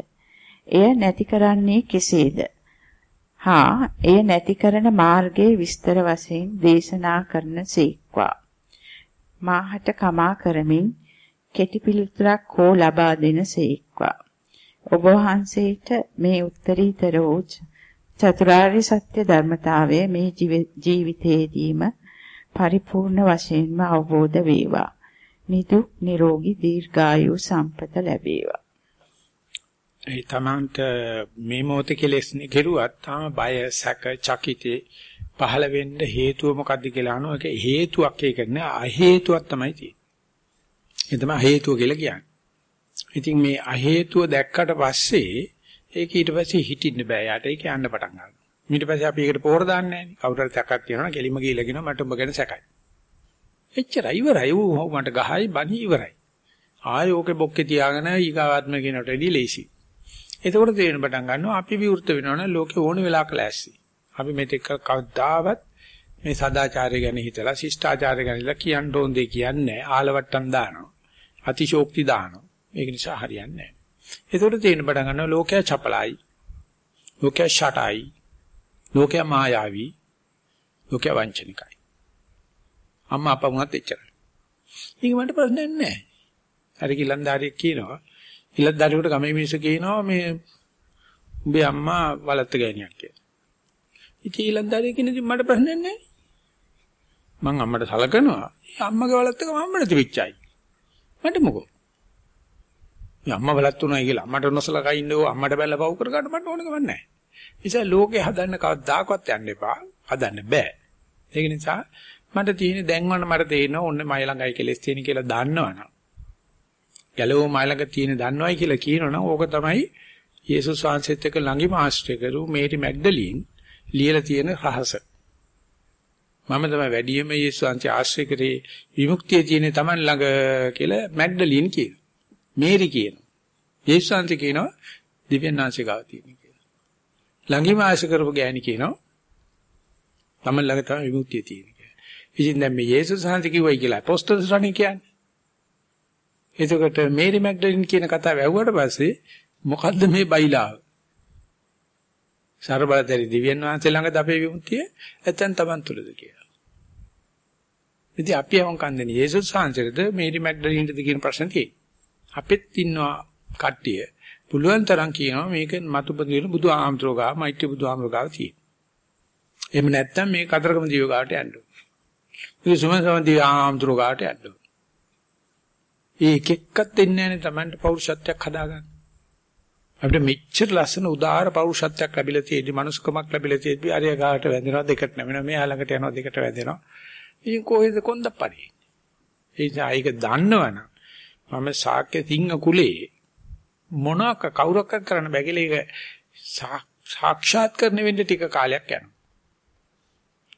Speaker 2: එය නැති කරන්නේ කෙසේද? හා එය නැති කරන මාර්ගයේ විස්තර වශයෙන් දේශනා කරන සීක්වා. මාහට කමා කරමින් කෙටි පිළිතුරක් හෝ ලබා දෙන සීක්වා. ඔබ වහන්සේට මේ උත්තරීතර වූ චතුරාර්ය සත්‍ය ධර්මතාවය මේ ජීවිතයේදීම පරිපූර්ණ වශයෙන්ම අවබෝධ වේවා. නිදුක් නිරෝගී දීර්ඝායු සම්පත ලැබේවා.
Speaker 1: ඒ තමන්ට මේ මොහොතේ කෙලෙස් කෙරුවත් තාම බය සැක චකිතේ පහළ වෙන්න හේතුව මොකද්ද කියලා අහනවා. ඒක හේතුවක් ඒක නෑ අ හේතුවක් තමයි තියෙන්නේ. ඒ තමයි හේතුව කියලා කියන්නේ. ඉතින් මේ අ හේතුව දැක්කට පස්සේ ඒක ඊට පස්සේ හිටින්න බෑ. යාට ඒක යන්න පටන් ගන්නවා. ඊට පස්සේ අපි ඒකට පෝර දාන්නේ නෑනේ. කවුරු හරි තැකක් තියනවා කෙලිම ගිහලා කියනවා මට උඹ ගැන සැකයි. එච්චරයි ඉවරයි. ඌ මට ගහයි බනි ඉවරයි. ආයෙ ඕකේ බොක්කේ තියාගෙන ඊගාවාත්ම කියනට එදී ලේසි. එතකොට තේරෙන පටන් ගන්නවා අපි විවෘත වෙනවනේ ලෝකේ ඕන වෙලාවක ලෑස්ති. අපි මෙතෙක් කවදාවත් මේ සදාචාරය ගැන හිතලා ශිෂ්ටාචාරය ගැන හිතලා කියන්න ඕන දෙයක් කියන්නේ ආලවට්ටම් දානවා. අතිශෝක්ති දානවා. ඒක නිසා හරියන්නේ නැහැ. එතකොට තේරෙන පටන් ගන්නවා ලෝකයා චපලයි. ලෝකයා ෂටයි. ලෝකයා මායාවී. ලෝකයා වංචනිකයි. අම්මා අප්පා වුණත් එච්චරයි. ඒක මට ප්‍රශ්නයක් නැහැ. හරි කිලන්දාරියෙක් කියනවා. කිලන්දාරියෙකුට ගමේ මිනිස්සු කියනවා මේ උඹේ අම්මා වලත්ත ගෑණියක් කියලා. ඉතින් ඊලන්දාරිය කියන ඉතින් මට ප්‍රශ්නයක් නැහැ. මං අම්මට සලකනවා. ඒ අම්මගේ වලත්තක මම්මට තිබිච්චයි. මට මොකෝ? මේ අම්මා බලත් උනායි කියලා අම්මට නොසලකා ඉන්නෝ අම්මට බැලලා පව් කර ගන්න මට ඕන කමක් නැහැ. නිසා ලෝකේ හදන්න කවදාකවත් යන්න එපා. හදන්න බෑ. ඒක නිසා මට තියෙන දැන් වන්න මට තේරෙනවා ඔන්න මයි ළඟයි කෙලස් තියෙන කියලා දන්නවනම්. ගැලවෝ මයි ළඟ තියෙන දන්නවයි කියලා කියනවනම් ඕක තමයි යේසුස් වහන්සේත් එක්ක ළඟිම ආශ්‍රය කරු මේරි මැග්ඩලින් ලියලා තියෙන රහස. මම තමයි වැඩියෙන්ම යේසුස් වහන්සේ ආශ්‍රය කරේ විමුක්තිය තියෙන Taman ළඟ කියලා මැග්ඩලින් කියනවා. මේරි කියනවා. යේසුස් වහන්සේ කියනවා දිව්‍යඥාන්සේ ගාව තියෙන කියලා. ළඟින්ම ආශ්‍රය කරපු ගෑණි කියනවා Taman ළඟ තමයි විමුක්තිය තියෙන්නේ කියලා. ඉතින් දැන් මේ යේසුස් වහන්සේ කිව්වයි කියලා අපොස්තලස් රණේ කියන්නේ. එතකොට මේරි මැග්ඩලින් කියන කතාව ඇහුවට පස්සේ මොකද්ද මේ බයිලාව? සර්බලතරි දිව්‍යන් වහන්සේ ළඟද අපේ විමුක්තිය නැත්නම් Taman තුලද කියලා. ඉතින් අපි යවන් කන්දේ යේසුස් වහන්සේද මේරි මැග්ඩලින්ද කියන ප්‍රශ්නේ තියෙන්නේ. අපෙත් ඉන්නවා කට්ටිය පුළුවන් තරම් කියනවා මේක මතුපදින බුදු ආමතුරුගා මෛත්‍රී බුදු ආමතුරුගාව තියෙන. එහෙම නැත්නම් මේ කතරගම දිව ගාවට යන්න ඕන. මේ සුමන සමන්ති ආමතුරුගාවට යන්න ඕන. ඒක එක්කත් දෙන්නේ නැහැ Tamanට පෞරුෂත්වයක් හදාගන්න. අපිට මෙච්චර ලස්සන උදාාර පෞරුෂත්වයක් ලැබිලා තියෙදි මනුස්සකමක් ලැබිලා තියෙදි අරිය ගාට වැදෙනවා දෙකට නැවෙනවා මෙහා ළඟට යනවා දෙකට වැදෙනවා. ඉතින් කොහෙද කොන්දප්පරි? ඒ නිසා ඒක දන්නවනම් මම ශාක්‍ය සිංහ කුලේ මොනක කවුරක් කරන්න බෑ කියලා ඒක සාක්ෂාත් කරන වෙන්න ටික කාලයක් යනවා.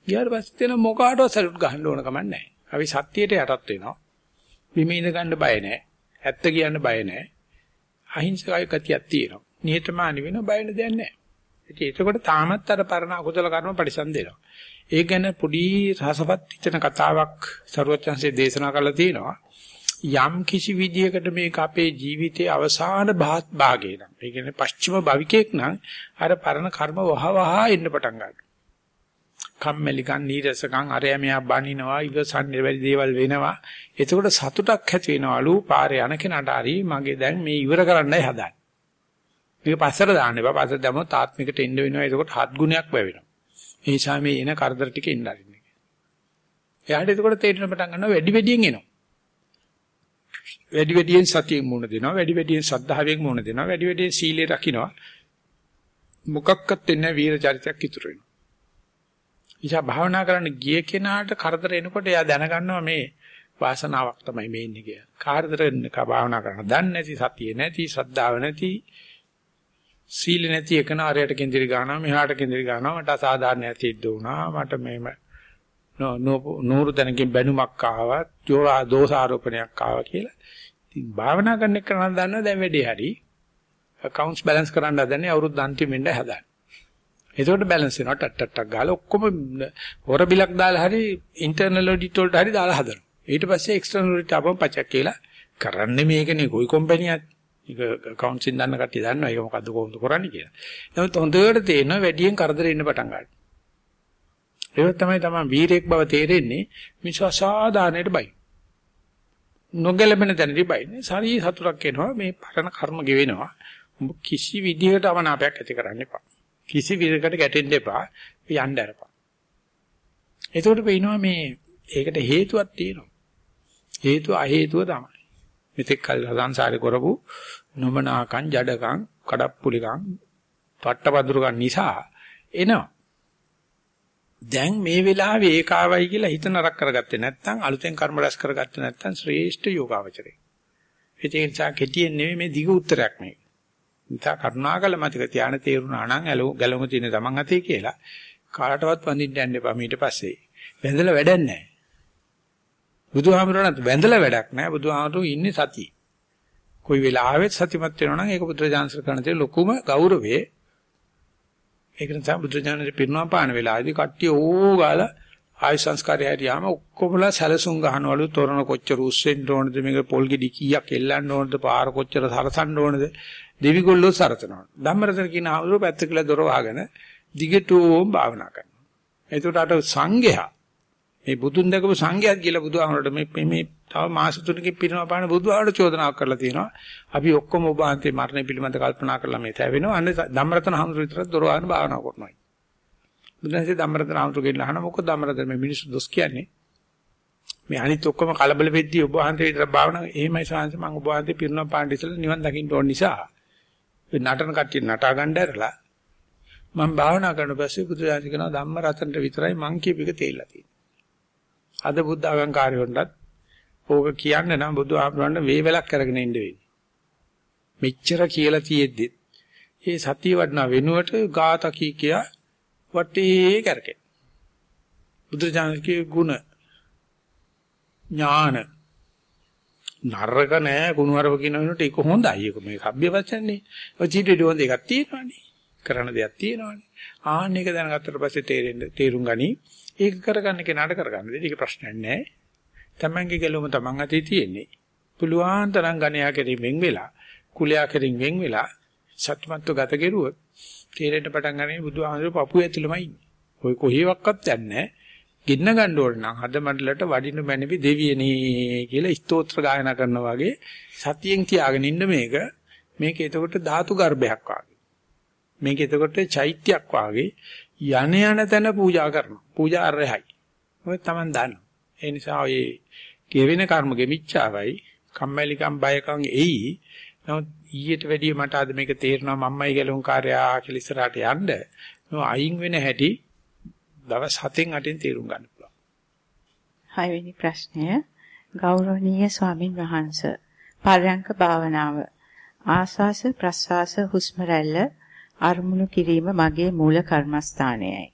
Speaker 1: ඊට පස්සේ තේන මොකාටවත් සල්ුට් ගහන්න ඕන කමක් නැහැ. අපි සත්‍යයට යටත් වෙනවා. බිම ඉඳ ගන්න බය නැහැ. ඇත්ත කියන්න බය නැහැ. අහිංසකයි ගතියක් තියෙනවා. නිහතමානී වෙන බය වෙන දෙයක් නැහැ. ඉතින් ඒකකොට තාමත් අර පරණ අකුසල කර්ම පරිසම් දෙනවා. ඒ ගැන පොඩි රසවත් හිතන කතාවක් සරුවචන්සේ දේශනා කරලා තියෙනවා. යම් කිසි විදියකට මේක අපේ ජීවිතයේ අවසාන භාගය නම් ඒ කියන්නේ පස්චිම භවිකයක් නම් අර පරණ කර්ම වහ වහ එන්න පටන් ගන්නවා. කම්මැලිකම් නීරසකම් අරය මෙයා බනිනවා ඉවසන්නේ බැරි දේවල් වෙනවා. එතකොට සතුටක් ඇති වෙනවලු පාරේ යන කෙනාට හරි මගේ දැන් මේ ඉවර කරන්නයි හදන්නේ. මේක පස්සට දාන්න එපා. පස්සට දැම්මොත් ආත්මිකට එන්න වෙනවා. එතකොට හත් ගුණයක් වැවෙනවා. ඒ නිසා මේ එන කරදර ටික එන්න අරින්න. එයාට එතකොට තේරෙන පටන් ගන්නවා වැඩි වැඩියෙන් එනවා. වැඩි වැඩියෙන් සතියෙන් මුණ දෙනවා. වැඩි වැඩියෙන් ශ්‍රද්ධාවෙන් මුණ දෙනවා. වැඩි වැඩියෙන් සීලය රකින්නවා. මොකක්වත් වෙන්නේ වීර චරිතයක් ඉතුරු වෙනවා. ඉතින් භාවනා කරන්න ගිය කෙනාට කරදර එනකොට එයා දැනගන්නවා මේ වාසනාවක් තමයි මේ ඉන්නේ කියලා. කාර්දර භාවනා කරන්න දන්නේ නැති සතිය නැති ශ්‍රද්ධාව නැති සීල නැති එකන ආරයට කෙන්දිරි ගන්නවා මෙහාට කෙන්දිරි ගන්නවා මට අසාධාරණයක් සිද්ධ වුණා මට මේම නూరు තැනකින් බැනුමක් ආවා ජෝරා දෝෂ ආරෝපණයක් ආවා කියලා. ඉතින් භාවනා කරන එක නම් දන්නවා දැන් වැඩේ හරි. accounts balance කරන්න හදන්නේ අවුරුදු අන්තිමෙන්ද හදන්නේ. එතකොට බැලන්ස් වෙනවා. ටක් ටක් ටක් ගාලා ඔක්කොම හොර බිලක් දාලා හරි ඉන්ටර්නල් ඔඩිට් වලට හරි දාලා හදනවා. ඊට පස්සේ එක්ස්ටර්නල් ඔඩිට් අපම පචක් කියලා කරන්නේ මේකනේ. කොයි කම්පැනියක් ඒක accounts ඉන් දන්න කට්ටිය දන්නවා. ඒක මොකද්ද කොහොමද කරන්නේ කියලා. නමුත් හොඳට තේරෙනවා වැඩියෙන් කරදර ඉන්න පටන් ගන්නවා. ඒක තමයි තමයි වීරයෙක් බව තේරෙන්නේ මිස අසාධාරණයට බයි. නොගැලපෙන තැනදී බයිනේ. සාරී සතුටක් එනවා මේ පරණ කර්ම ගෙවෙනවා. උඹ කිසි විදිහකට අවනාපයක් ඇති කරන්න එපා. කිසි විදිහකට ගැටෙන්න එපා. යන්න අරපන්. එතකොට පේනවා මේ ඒකට හේතුවක් තියෙනවා. හේතුව අ හේතුව තමයි. මෙතෙක් කල් සංසාරේ කරපු නොමනාකම් ජඩකම් කඩප්පුලිකම් පට්ටපදුරුකම් නිසා එනවා. දැන් මේ වෙලාවේ ඒකාවයි කියලා හිත නරක කරගත්තේ නැත්නම් අලුතෙන් කර්ම රැස් කරගත්තේ නැත්නම් ශ්‍රේෂ්ඨ යෝගාවචරේ. ඒ නිසා කෙටියෙන් නෙමෙයි මේ දිග උත්තරයක් මේක. නිසා කරුණාකල මතක තියාන තේරුණා නම් ගැලුම තියෙන තමන් අතේ කියලා කාටවත් වඳින්න යන්න එපා ඊට පස්සේ. වැඳලා වැඩක් නැහැ. බුදුහාමුදුරණත් වැඳලා වැඩක් නැහැ. බුදුහාමුදුරු ඉන්නේ සතියේ. කොයි වෙලාවෙත් සතිමත් වෙනවා නම් ඒක බුදුරජාණන්සේ කරන තේ ලොකුම ගෞරවේ. ඒක නිසා බුදුරජාණන්සේ පිරිනවම් පාන වෙලාවේදී කට්ටිය ඕගාලා ආයු සංස්කාරය හැරියාම ඔක්කොමලා සැලසුම් ගහනවලු. තොරණ කොච්චර උස්සෙන්න ඕනද? මේක පොල් ගෙඩි කීයක් එල්ලන්න ඕනද? පාර කොච්චර සරසන්න ඕනද? දෙවිගොල්ලෝ සරසනවා ධම්මරතන කියන ආවුරු පැත්ත කියලා දොර වහගෙන දිගටම භාවනා කරනවා. එතකොට අර සංඝයා මේ බුදුන් දැකපු සංඝයාත් කියලා බුදුහාමරට මේ මේ තව මාස තුනකින් පිරිනව පාන බුදුහාමරට චෝදනාවක් කරලා තියෙනවා. අපි ඔක්කොම ඔබ අන්තේ මරණය පිළිබඳ කල්පනා කරලා මේ තැවෙනවා. අන්න ධම්මරතන හඳුරු විතර දොර වහන භාවනා කරනවා. බුදුන්සේ ධම්මරතන හඳුරු ගෙන්න අහන මොකද ධම්මරතන මේ මිනිස්සු දොස් කියන්නේ? මේ අනිත් ඔක්කොම කලබල වෙද්දී ඔබ වහන්සේ විතර භාවනා එහෙමයි සාංශ මම ඔබ වහන්සේ පිරිනව පාන ඉස්සෙල්ලා නිවන් දකින්න ඕන නිසා නටන කට්ටිය නටා ගන්න ඇරලා මම භාවනා කරන පස්සේ බුදුරජාණන් කියනවා ධම්ම රතනට විතරයි මං කියප එක තේල්ලා තියෙන්නේ. අද බුද්ධ ආගම්කාරයොන්ටත් ඕක කියන්න නම් බුදු ආමරණ වේවලක් කරගෙන ඉන්න වෙන්නේ. මෙච්චර කියලා තියෙද්දි ඒ සතිය වඩන වෙනුවට ගාත කී කියා වටේ කරකේ. බුදුජානකගේ ගුණ ඥාන නරක නෑ කුණුවරව කියන වෙනකොට ඒක හොඳයි. ඒක මේ සભ્ય වචනේ. ඔය චීටි හොඳ එකක් තියෙනවානේ. කරන දෙයක් තියෙනවානේ. ආන්න එක දැනගත්තට පස්සේ තේරෙන්න තේරුම් ගනි. ඒක කරගන්න කෙනාට කරගන්න දෙයක්. ඒක ප්‍රශ්නයක් නෑ. තමන්ගේ ගැලුම තමන් අතේ තියෙන්නේ. පුළුවන් තරම් ගණයා කෙරින් වෙන් වෙලා, කුලයා කෙරින් වෙන් වෙලා සත්‍යමත්ව ගත කෙරුවොත් තේරෙන්න පටන් ගන්නේ බුදුහාමුදුරුවෝ පපුව ඇතුළමයි ඉන්නේ. ඔය කොහේවත් යන්නේ ගින්න ගන්න ඕන නම් හද මණ්ඩලට වඩින්න මැනවි දෙවියනේ කියලා ස්තෝත්‍ර ගායනා කරනවා වගේ සතියෙන් තියාගෙන ඉන්න මේක මේක එතකොට ධාතු ගර්භයක් වාගේ. මේක එතකොට චෛත්‍යයක් වාගේ යන යන තැන පූජා කරනවා. පූජා අරහයි. ඔය තමයි දන්නවා. ඒ නිසා ඔය කෙවෙන කර්ම ගෙමිච්චාවයි කම්මැලිකම් බයකම් එයි. නමුත් ඊට වැඩිය මට අද මේක තේරෙනවා මම්මයි ගැලුම් කාර්යයා කියලා ඉස්සරහට යන්න. මේ අයින් වෙන හැටි දවස් 7න් 8න් තේරුම් ගන්න පුළුවන්.
Speaker 2: හයවෙනි ප්‍රශ්නය ගෞරවනීය ස්වාමින් වහන්සේ පරයන්ක භාවනාව ආස්වාස ප්‍රස්වාස හුස්ම රැල්ල අරමුණු කිරීම මගේ මූල කර්මස්ථානයයි.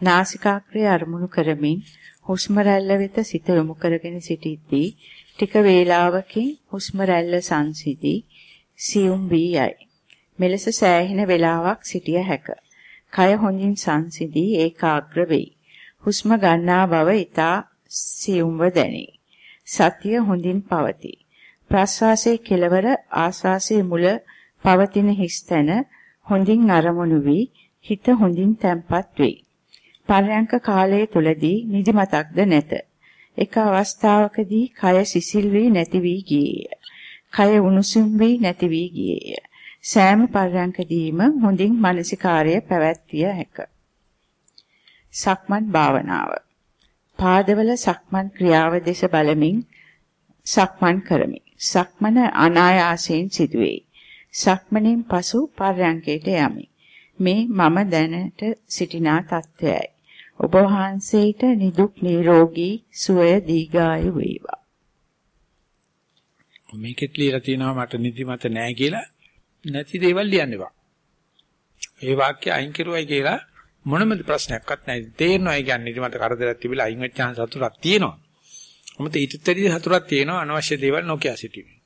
Speaker 2: නාසිකාග්‍රය අරමුණු කරමින් හුස්ම රැල්ල වෙත සිත යොමු කරගෙන සිටිද්දී ටික වේලාවකින් හුස්ම රැල්ල සංසිඳී සියුම් වී යයි. මෙලෙස සෑහෙන වේලාවක් සිටිය හැක. කය හොඳින් සංසිඳී ඒකාග්‍ර වෙයි. හුස්ම ගන්නා බව ඊතා සියුම්ව දැනේ. සතිය හොඳින් පවතී. ප්‍රශ්වාසයේ කෙලවර ආශ්වාසයේ මුල පවතින හිස් තැන හොඳින් අරමුණු වී හිත හොඳින් තැම්පත් වේ. පරයන්ක කාලයේ තුලදී නිදිමතක්ද නැත. එක අවස්ථාවකදී කය සිසිල් වී නැති වී ගියේය. කය උණුසුම් වී නැති වී ගියේය. සෑම පරයන්කදීම හොඳින් මානසිකාර්ය පැවැත්විය හැක. සක්මන් භාවනාව. පාදවල සක්මන් ක්‍රියාව දෙස බලමින් සක්මන් කරමි. සක්මන අනායාසයෙන් සිදුවේ. සක්මණෙන් පසු පර්යංකයට යමි. මේ මම දැනට සිටිනා තත්වයයි. ඔබ වහන්සේට නිදුක් නිරෝගී සුවය දීර්ඝායු වේවා.
Speaker 1: මේකෙත් ලියලා තියෙනවා මට නිදිමත නැහැ කියලා නැති දේවල් ලියන්න එපා. ඒ වාක්‍ය අයින් කරුවයි කියලා මොනම ප්‍රශ්නයක්වත් නැහැ. තේරෙනවා ඒ කියන්නේ නිදිමත කරදරයක් තිබිලා අයින් වෙච්චාන් සතුටක් තියෙනවා. මොකද ඊටතරී හතුරක් තියෙනවා අනවශ්‍ය දේවල් නොකිය සිටීමේ.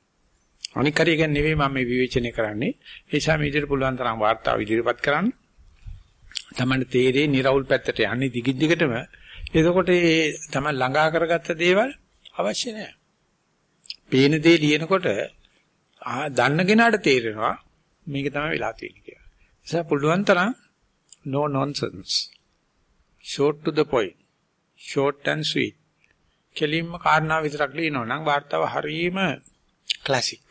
Speaker 1: අනික් හරිය ගැන නෙවෙයි මම මේ විවේචනය කරන්නේ. ඒ නිසා මේ විදිහට පුළුවන් තරම් වාර්තාව ඉදිරිපත් කරන්න. තමයි තේරේ නිර්වුල් පැත්තට යන්නේ දිගින් දිගටම. එතකොට ඒ තමයි ළඟා කරගත්ත දේවල් අවශ්‍ය නැහැ. පේන දේ ලියනකොට ආ දන්න කෙනාට තේරෙනවා මේක තමයි වෙලා තියෙන්නේ කියලා. ඒ නිසා පුළුවන් තරම් no nonsense short to the point short and sweet කෙලින්ම කාරණා විතරක් ලියනවා නම් වார்த்தාව හරීම ක්ලාසික්.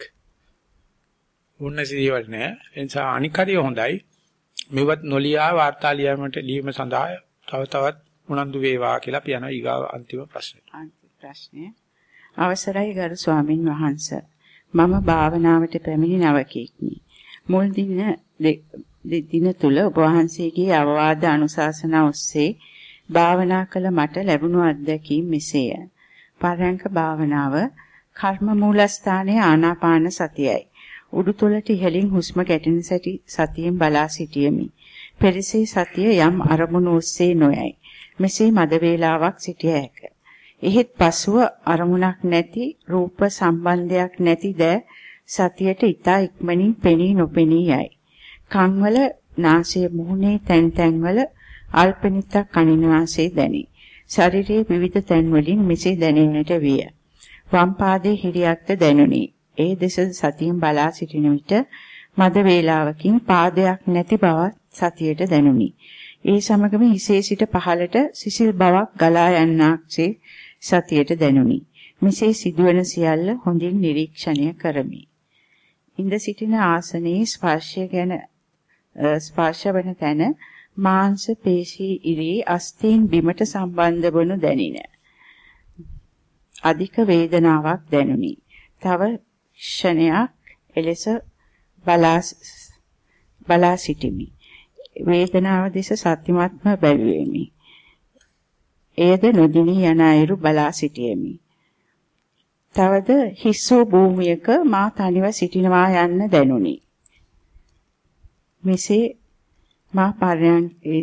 Speaker 1: උන්නසි දේවල් නෑ. ඒ නිසා අනික් හරිය හොඳයි. මේවත් නොලියා වාර්තා ලියීමට ලියීම සඳහා තව තවත් උනන්දු වේවා කියලා පියන ඊගාව අන්තිම ප්‍රශ්නේ.
Speaker 2: අන්තිම ප්‍රශ්නය. අවසරයි ගරු ස්වාමින් වහන්සේ. මම භාවනාවට පැමිණි නවකෙක්නි. මුල් දින දින තුල ඔබ වහන්සේගේ අවවාද අනුශාසනා ඔස්සේ භාවනා කළ මට ලැබුණු අත්දැකීම් මෙසේය. පරයන්ක භාවනාව කර්ම මූලස්ථානයේ ආනාපාන සතියයි. උඩුතොලට ඉහළින් හුස්ම ගැටෙන සැටි සතියෙන් බලා සිටියමි. පෙරසේ සතිය යම් අරමුණු ඔස්සේ නොයයි. මෙසේ මද වේලාවක් සිටිය හැක. එහෙත් පසුව අරමුණක් නැති රූප සම්බන්ධයක් නැති ද සතියට ඊතා ඉක්මනින් පෙනී නොපෙනී යයි. කන්වල නාසයේ මුහුණේ තැන් තැන්වල අල්පනිතක් කනින වාසේ දැනේ. ශරීරයේ විවිධ තැන් වලින් මෙසේ දැනෙන්නට විය. වම් පාදයේ හිරියක්ද දැනුනි. ඒ දෙස සතියෙන් බලා සිටින විට මද වේලාවකින් පාදයක් නැති බවක් සතියට දැනුනි. ඒ සමගම හිසේ සිට පහළට සිසිල් බවක් ගලා යන්නක්සේ සතියට දැනුනි. මෙසේ සිදුවන සියල්ල හොඳින් නිරීක්ෂණය කරමි. ඉඳ සිටින ආසනයේ ස්පර්ශය ගැන ස්පර්ශ වන තැන මාංශ පේශී ඉරී අස්තීන් බිමට සම්බන්ධ වනු දැනින. අධික වේදනාවක් දැනුනි. තව ක්ෂණයක් එලෙස බලා බලා සිටිමි. වේදනාව දෙස සත්‍යමත්ම බැලුවෙමි. එයද නොදිනී යන අයුරු බලා සිටියෙමි. තවද හිස්සෝ භූමියක මා තනිව සිටිනවා යන්න දැනුනි. මෙසේ මා පරයන්කේ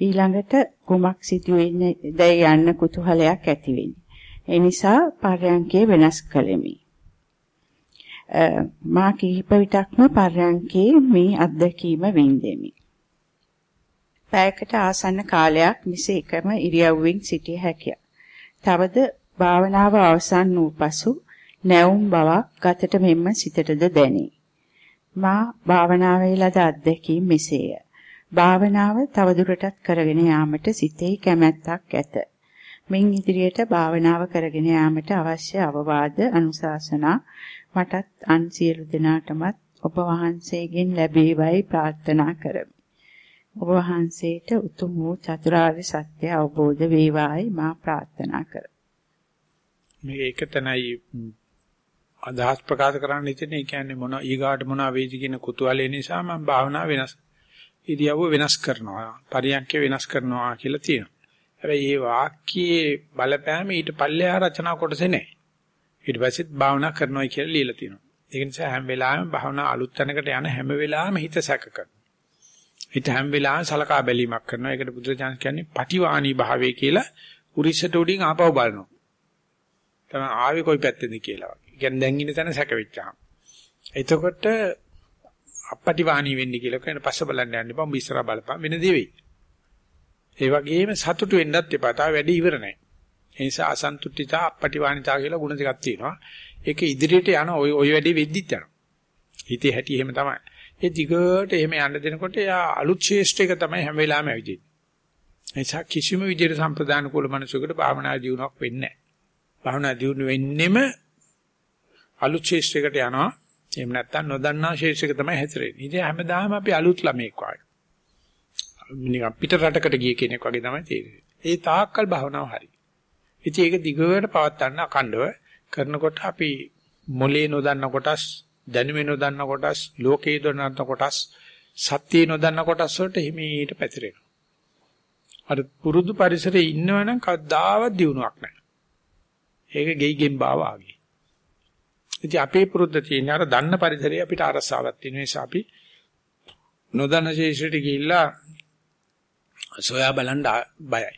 Speaker 2: ඊළඟට කුමක් සිදුවෙන්නේ දැයි යන්න කුතුහලයක් ඇති වෙන්නේ. ඒ නිසා පරයන්කේ වෙනස් කළෙමි. මා කිහිප විටක්ම පරයන්කේ මේ අත්දැකීම වින්දෙමි. පැයකට ආසන්න කාලයක් මිස එකම ඉරියව්වෙන් සිටිය හැකිය. තවද භාවනාව අවසන් වූ පසු නැවුම් බවක් ගතට මෙන්ම සිතටද දැනේ. මා භාවනාවේ ලද අත්දැකීම් මෙසේය. භාවනාව තවදුරටත් කරගෙන යාමට සිතේ කැමැත්තක් ඇත. මින් ඉදිරියට භාවනාව කරගෙන යාමට අවශ්‍ය අවවාද අනුශාසනා මටත් අන් සියලු දෙනාටමත් ඔබ වහන්සේගෙන් ලැබේවයි ප්‍රාර්ථනා කරමි. ඔබ වහන්සේට උතුම් වූ චතුරාර්ය සත්‍ය අවබෝධ වේවායි මා ප්‍රාර්ථනා කරමි.
Speaker 1: මේ එක තැනයි අදහස් ප්‍රකාශ කරන්න ඉතින් ඒ කියන්නේ මොන ඊගාට මොන වේදි කියන කුතුහලය නිසා මම භාවනා වෙනස් ඉරියව්ව වෙනස් කරනවා පරියන්ක වෙනස් කරනවා කියලා තියෙනවා. හැබැයි මේ වාක්‍යයේ බලපෑම ඊට පල්ලෙහා රචනා කොටසේ නැහැ. ඊට පස්සෙත් භාවනා කරනවා කියලා ලියලා තියෙනවා. ඒක නිසා හැම වෙලාවෙම භාවනා අලුත් තැනකට යන හැම වෙලාවෙම හිත සැක කරනවා. හිත හැම වෙලාවෙම සලකා බැලීමක් කරනවා. ඒකට බුදුරජාණන් කියන්නේ පටිවාණී භාවය කියලා උරිස්සට උඩින් ආපහු බලනවා. තමයි ආවේ කොයි පැත්තෙන්ද කියලා වගේ. කියන්නේ දැන් ඉන්න තැන සැක වෙච්චාම. එතකොට අපටිවාණී වෙන්නේ කියලා කියන පස්ස බලන්න යන්න එපා. උඹ ඉස්සරහා බලපන් වෙන දේ වෙයි. ඒ වගේම සතුටු වෙන්නත් එපා. තාම වැඩි ඉවර නැහැ. ඒ නිසා අසන්තුට්ඨිතා අපටිවාණිතා කියලා ගුණ දෙකක් තියෙනවා. ඒක ඉදිරියට යන ওই ওই වැඩි වෙද්දිත් යනවා. හිතේ හැටි එහෙම තමයි. ඒ දිගට එහෙම යන්න දෙනකොට යා අලුත් ශේෂ්ඨයක තමයි හැම වෙලාවෙම ඇවිදින්නේ. ඒ නිසා කිසිම විදිහට සම්ප්‍රදාන කුල මනසකට භාවනා දියුණුවක් වෙන්නේ නැහැ. භාවනා දියුණු වෙන්නෙම අලුත් ශේෂ්ඨයකට යනවා. එහෙම නැත්නම් නොදන්නා ශේෂ්ඨයක තමයි හැතරෙන්නේ. ඉතින් හැමදාම අපි අලුත් ළමෙක් වගේ. නිකන් පිට රටකට ගිය කෙනෙක් වගේ තමයි තේරෙන්නේ. ඒ තාක්කල් භාවනාව හරි. ඉතින් ඒක දිගට පවත්වන්න අකණ්ඩව කරනකොට අපි මොලේ නොදන්න කොටස්, දැනුමේ නොදන්න කොටස්, ලෝකේ නොදන්න කොටස්, සත්‍යේ නොදන්න කොටස් වලට හිමීට පැතිරෙනවා. අර පුරුදු පරිසරයේ ඉන්නවනම් කවදාවත් දියුණුවක් නැහැ. ඒක ගෙයි ගෙම් බාව ආගේ. ඉතින් අපේ පුරුද්ද තියෙන අර දන්න පරිසරයේ අපිට අරසාවක් තියෙන නිසා අපි නොදන්න ශේෂයට ගිහිල්ලා සොයා බලන්න බයයි.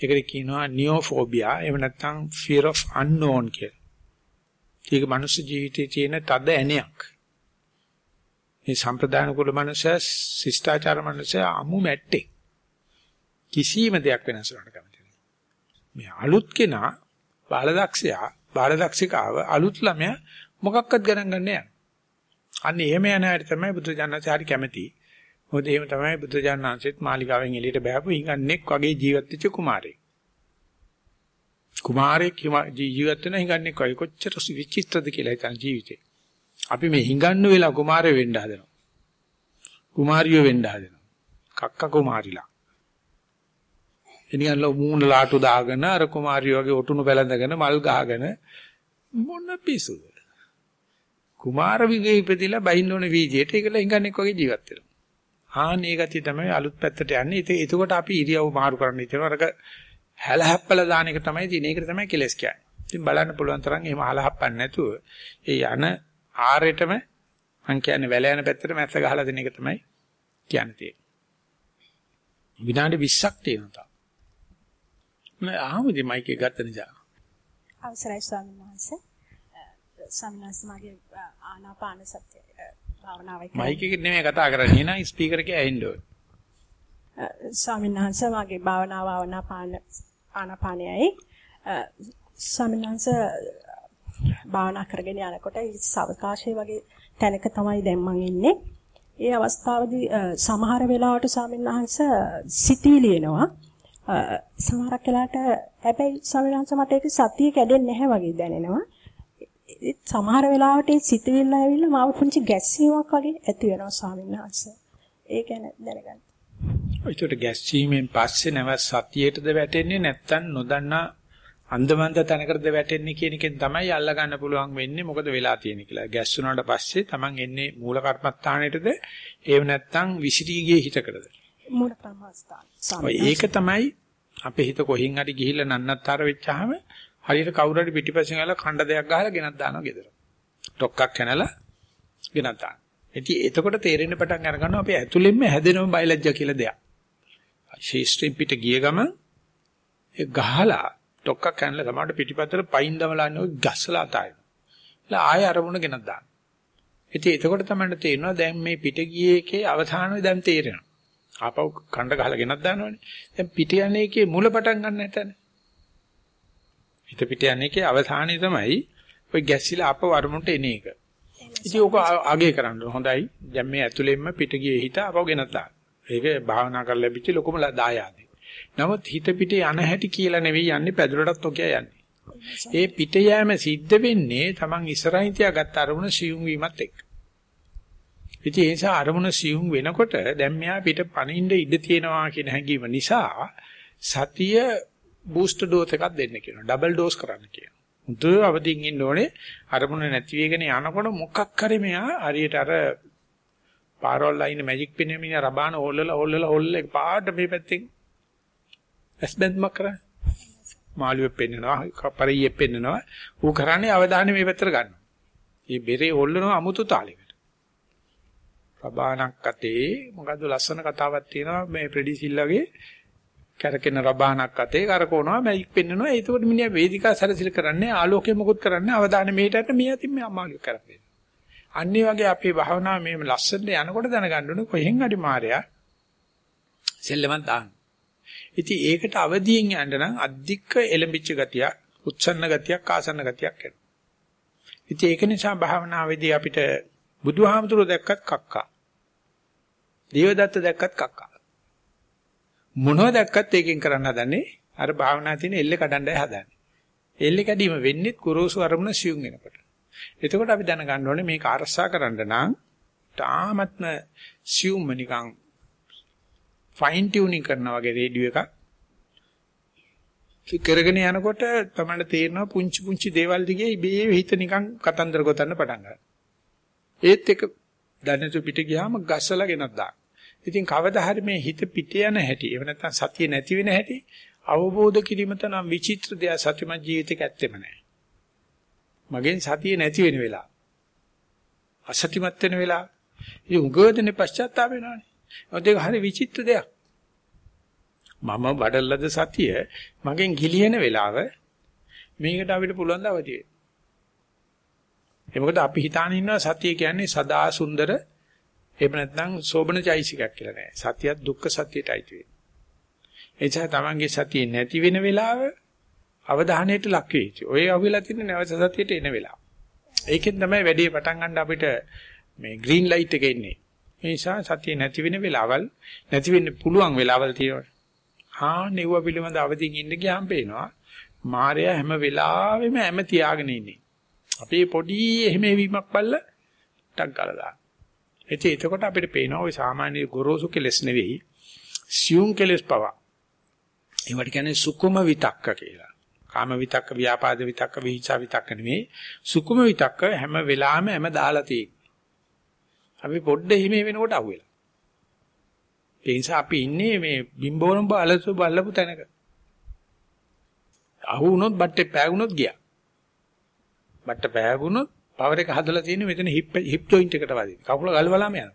Speaker 1: ඒකට කියනවා නියෝෆෝබියා එහෙම නැත්නම් fear of unknown කියලා. ඒක මනුස්ස ජීවිතයේ තියෙන තද ඇණයක්. මේ සම්ප්‍රදාන කුල මනුස්සය ශිෂ්ටාචාර මනුස්සය අමු මැට්ටේ. කිසිම දෙයක් වෙනස් කරන්න කැමති නැහැ. මේ අලුත් කෙනා බාලදක්ෂයා බාලදක්ෂිකාව අලුත් ළමයා මොකක්වත් ගණන් ගන්න යන. අන්න එහෙම යන හැටි තමයි බුදුජානනාචාරි කැමති. මොකද එහෙම තමයි බුදුජානනාංශෙත් මාලිකාවෙන් එළියට බහපු හිඟන්නෙක් වගේ ජීවත් වෙච්ච කුමාරයෙක්. කුමාරයෙක් ජීවත් වෙන හිඟන්නෙක් වගේ කොච්චර විචිත්‍රද කියලා හිතන ජීවිතේ. අපි මේ හිඟන්නු වෙලා කුමාරය වෙන්න හදනවා. කුමාරියෝ වෙන්න හදනවා. කක්ක කුමාරිලා. එනිකන් ලෝ මූණ ලාටු දාගෙන අර කුමාරියෝ වගේ ඔටුනු පැලඳගෙන මල් ගහගෙන මොන පිසුද? කුමාර විගේ ඉපදිලා බයින්න ඕනේ වීජයට ඒකල හිඟන්නෙක් වගේ ජීවත් වෙනවා. ආනේ ගතිය තමයි අලුත් පැත්තට යන්නේ. ඒක එතකොට අපි ඉරියව් මාරු කරන්න හිතනවා. අරක හැලහැප්පල දාන එක තමයි තියෙන්නේ. ඒක තමයි කෙලස් කියන්නේ. ඉතින් බලන්න පුළුවන් තරම් එහෙම හලහප්පන්නේ නැතුව ඒ යන ආරෙටම මං කියන්නේ වැල යන පැත්තට මැස්ස ගහලා දෙන එක තමයි කියන්නේ තියෙන්නේ. විනාඩි 20ක් තියෙනවා. මම ආමුදි මයික් එක ගත්ත නිසා.
Speaker 3: අවසරයි ස්වාමීන් වහන්සේ. ස්වාමීන් වහන්සේ මගේ ආනාපාන සතිය භාවනාවයි
Speaker 1: කරන්නේ. මයික් එකේ නෙමෙයි කතා කරන්නේ නේද? ස්පීකර් එකේ ඇහෙන්න ඕනේ.
Speaker 3: ස්වාමීන් වහන්සේ මගේ භාවනාව ආනාපාන ආනාපානයයි ස්වාමීන් වහන්සේ භාවනා කරගෙන යනකොට සවකාශයේ වගේ තැනක තමයි දැන් මම ඉන්නේ. ඒ අවස්ථාවේදී සමහර වෙලාවට ස්වාමීන් වහන්සේ සිතීලි එනවා. සමහරක් වෙලාවට හැබැයි ස්වාමීන් වහන්සේ මට ඒක සතිය කැඩෙන්නේ නැහැ වගේ දැනෙනවා. සමහර වෙලාවට ඒ සිතවිල්ල ඇවිල්ලා මාව පුංචි ගැස්සීමක් වගේ ඇති වෙනවා ස්වාමීන් වහන්සේ. ඒ ගැන දැනගන්න.
Speaker 1: ඒකට ගැස්සීමෙන් පස්සේ නැව සතියේටද වැටෙන්නේ නැත්නම් නොදන්නා අන්දමන්ද තැනකටද වැටෙන්නේ කියන එකෙන් තමයි අල්ල ගන්න පුළුවන් වෙන්නේ මොකද වෙලා තියෙන්නේ කියලා. ගැස්සුනාට පස්සේ Taman එන්නේ මූල කර්මස්ථානෙටද එහෙම නැත්නම් විසිරීගේ හිතකටද?
Speaker 3: මූල කර්මස්ථාන.
Speaker 1: ඒක තමයි අපේ හිත කොහින් හරි ගිහිල්ලා නන්නත්තර වෙච්චාම හරියට කවුරු හරි පිටිපස්සෙන් ආලා කණ්ඩ දෙයක් ගහලා ගෙනත් දානවා ගෙදර. ටොක්ක්ක් කනලා ගෙනත් දානවා. ඉතින් එතකොට තේරෙන්න පටන් අර ගන්නවා අපි ඇතුළෙන්ම හැදෙනව බයලජ්ජා කියලා දෙයක්. ශේෂ්ත්‍රයෙන් පිට ගිය ගමන් ඒ ගහලා ටොක්ක්ක් කනලා තමයි පිටිපතට පයින් දමලාන්නේ ඔය ගස්සලා අතාරින. ලා ආය අරමුණ ගෙනත් දානවා. ඉතින් එතකොට තමයි තේරෙනවා දැන් මේ පිට ගියේ එකේ අවධානය දැන් තේරෙනවා. ආපහු කණ්ඩ ගහලා ගෙනත් දානවනේ. දැන් පිට යන්නේ එකේ මුල පටන් ගන්න නැතනේ. හිත පිට යන්නේ කේ අවසානයේ තමයි ඔය ගැස්සිලා අප වරමුණට එන එක. ඉතින් ඕක අගේ කරන්න හොඳයි. දැන් මේ ඇතුළෙන්ම පිට ගියේ හිත අපව ගෙනත් දාන්න. ඒක භාවනා කරලා ලැබිච්ච ලොකුම දායාදේ. නමුත් හිත පිට යන හැටි කියලා නෙවෙයි යන්නේ පැදුරටත් ඔකිය යන්නේ. ඒ පිට යෑම සිද්ධ වෙන්නේ Taman ඉස්සරහින් තියාගත්ත අරමුණ සියුම් වීමත් එක්ක. ඉතින් ඒ නිසා අරමුණ සියුම් වෙනකොට දැන් මෙයා පිට පණින්න ඉඩ තියෙනවා කියන හැඟීම නිසා සතිය බූස්ටර් ඩෝස් එකක් දෙන්න කියනවා. ඩබල් ඩෝස් කරන්න කියනවා. මුතු අවදිින් ඉන්න ඕනේ. අරමුණ නැති වෙගෙන යනකොට මොකක් හරි මෙයා හරියට අර පාරවල් ලයින් මැජික් පෙන්නේ මිනිහා රබාන හොල්ලලා හොල්ලලා හොල්ල එක පාට මේ පැත්තෙන් ඇස් බැඳමක් කරා. මාළුවෙක් පෙන්නනවා, කපරියෙක් පෙන්නනවා. ඌ කරන්නේ අවධානය මේ පැත්තට ගන්නවා. මේ බෙරේ හොල්ලනවා අමුතු තාලයකට. රබානක් අතේ මොකද්ද ලස්සන කතාවක් තියෙනවා මේ ප්‍රෙඩිසිල්ලාගේ කරකින රබානක් අතේ කරකවනවා මයික් පෙන්නනවා ඒකට මිනිහා වේදිකා සැරසිල කරන්නේ ආලෝකය මොකුත් කරන්නේ අවධානය මෙහෙට මේ අතින් මේ අමාරු කරපේ. අන්නේ වගේ අපේ භාවනාව මේ ලස්සනට යනකොට දැනගන්න ඕනේ කොහෙන් හරි මායя සෙල්ලමක් දාන්න. ඉතින් ඒකට අවදියෙන් යන්න නම් අධික එලඹිච්ච ගතිය, උත්සන්න ගතියක්, ආසන්න ගතියක් එනවා. ඉතින් ඒක නිසා භාවනාවේදී අපිට බුදුහාමුදුරුවෝ දැක්කත් කක්කා. දේවදත්ත දැක්කත් කක්කා. මොනවද දැක්කත් ඒකෙන් කරන්න හදන්නේ අර භාවනා තියෙන එල්ල කඩන්නයි හදන්නේ. එල්ල කැඩීම වෙන්නේ කුරුසු අරමුණ සියුම් වෙනකොට. එතකොට අපි දැනගන්න ඕනේ මේක අරසා කරන්න නම් තාමත්ම සියුම් නිකන් ෆයින් ටියුනින් කරනවා වගේ රේඩියෝ එකක් කරගෙන යනකොට තමයි තේරෙනවා පුංචි පුංචි දේවල් දිගේ ඉබේ හිත නිකන් කතන්දර ගොතන්න පටන් ගන්නවා. ඒත් එක දැනතු පිට ගියාම ගස්සලා ගෙනත් දාන්න. ඉතින් කවදා හරි මේ හිත පිට යන හැටි, එහෙම නැත්නම් සතිය නැති වෙන හැටි අවබෝධ කිරීම තනම් විචිත්‍ර දෙයක් සත්‍යමත් ජීවිතේක ඇත්තෙම නැහැ. මගෙන් සතිය නැති වෙන වෙලාව. අසත්‍යමත් වෙන වෙලාව. ඒ උගෝදනේ පශ්චාත්තාප වෙනවානේ. ඒක හරි විචිත්‍ර දෙයක්. මම වඩල්ලද සතිය මගෙන් ගිලිහෙන වෙලාව මේකට අපිට පුළුවන් ද අවදි වෙන්න. ඒ මොකද අපි හිතාන ඉන්නවා සතිය කියන්නේ සදා සුන්දර එහෙම නැත්නම් සෝබන චෛසිකයක් කියලා නෑ. සතියත් දුක්ඛ සත්‍යයටයි තියෙන්නේ. ඒ නිසා තමන්ගේ සතිය නැති වෙන වෙලාව අවධානයට ලක් වෙයි. ඔය අහුවෙලා තියෙන නැවත සතියට එන වෙලාව. ඒකෙන් තමයි වැඩේ පටන් ගන්න අපිට මේ ග්‍රීන් ලයිට් එක එන්නේ. ඒ නිසා සතිය නැති වෙන වෙලාවල් නැති වෙන්න පුළුවන් වෙලාවල් තියෙනවා. ආ නෙව්ව පිළිබඳ අවදිින් ඉන්න ගියාම පේනවා මායя හැම වෙලාවෙම හැම තියාගෙන ඉන්නේ. අපේ පොඩි එහෙම වීමක් බල්ල ටක් ගාලා දාන. එතේ එතකොට අපිට පේනවා ওই සාමාන්‍ය ගොරෝසු කෙලස් නෙවෙයි සියුම් කෙලස් පවා. ඒවට කියන්නේ සුකුම විතක්ක කියලා. කාම විතක්ක, ව්‍යාපාද විතක්ක, විහිංසා විතක්ක නෙවෙයි. සුකුම විතක්ක හැම වෙලාවෙම හැම දාලා තියෙන්නේ. අපි පොඩ්ඩ හිමේ වෙනකොට අහුවෙලා. ඒ නිසා අපි ඉන්නේ මේ බිම්බෝරම් බලසු බලපු තැනක. අහු වුණොත් බට්ටේ පෑගුණොත් ගියා. බට්ට පෑගුණොත් පවර් එක හදලා තියෙන්නේ මෙතන හිප් හිප් ජොයින්ට් එකට වදින. කකුල ගල්වලාම යනවා.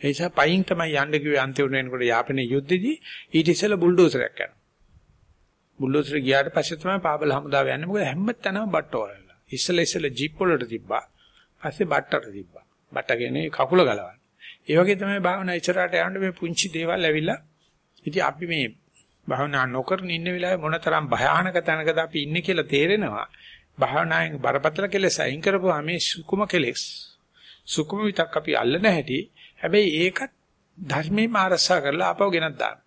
Speaker 1: ඒ නිසා පයින් තමයි යන්න කිව්වේ අන්තිම වෙනකොට යාපනයේ යුද්ධෙදී ඊට ඉස්සෙල්ලා බුල්ඩෝසරයක් යනවා. බුල්ඩෝසර ගියාට පස්සේ තමයි පාබල හමුදාව යන්නේ. මොකද හැම තැනම බට්ට වලලා. ඉස්සෙල්ලා ඉස්සෙල්ලා ජීප් වලට තිබ්බා. පස්සේ බට්ටට තිබ්බා. බට්ට කියන්නේ කකුල ගලවන්න. ඒ වගේ තමයි භාවනා ඉස්සරහට යන්න මේ පුංචි දේවල් ඇවිල්ලා. ඉතින් අපි මේ භාවනා නොකරන ඉන්න වෙලාවේ මොනතරම් භයානක තැනකද අපි ඉන්නේ කියලා තේරෙනවා. භාවනායෙන් බරපතල කෙලෙස් අයින් කරපුවා මේ සුකුම කෙලෙස්. සුකුම විතක් අපි අල්ලන හැටි. හැබැයි ඒකත් ධර්මයේ මාරසා කරලා අපව ගෙනත් දාන්න.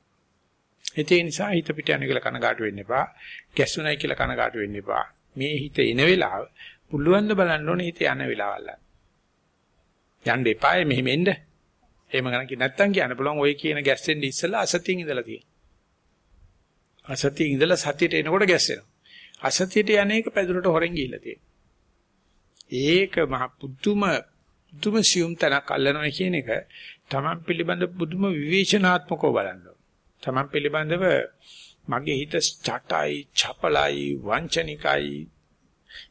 Speaker 1: ඒ නිසා හිත පිට යන කියලා කනගාටු වෙන්න එපා. ගැස්සුණයි කියලා කනගාටු වෙන්න එපා. මේ හිත එන වෙලාව පුළුවන් ද බලන්න ඕනේ හිත යන වෙලාවල්. යන්න එපායි මෙහෙම එන්න. එහෙම ගන්න කි නැත්තම් කියන්න පුළුවන් ඔය කියන ගැස්සෙන්න ඉස්සලා අසතියින් ඉඳලා තියෙන. අසතියින් ඉඳලා සතියට එනකොට ගැස්සෙනවා. අසතියට යන්නේක පැදුරට හොරෙන් ගිහිල්ලා තියෙනවා. ඒක මහ පුදුම පුදුම සියුම් තනක් අල්ලනවා කියන එක තමන් පිළිබඳ පුදුම විවේචනාත්මකව බලන්න. තමන් පිළිබඳව මගේ හිත චටයි, චපලයි, වංචනිකයි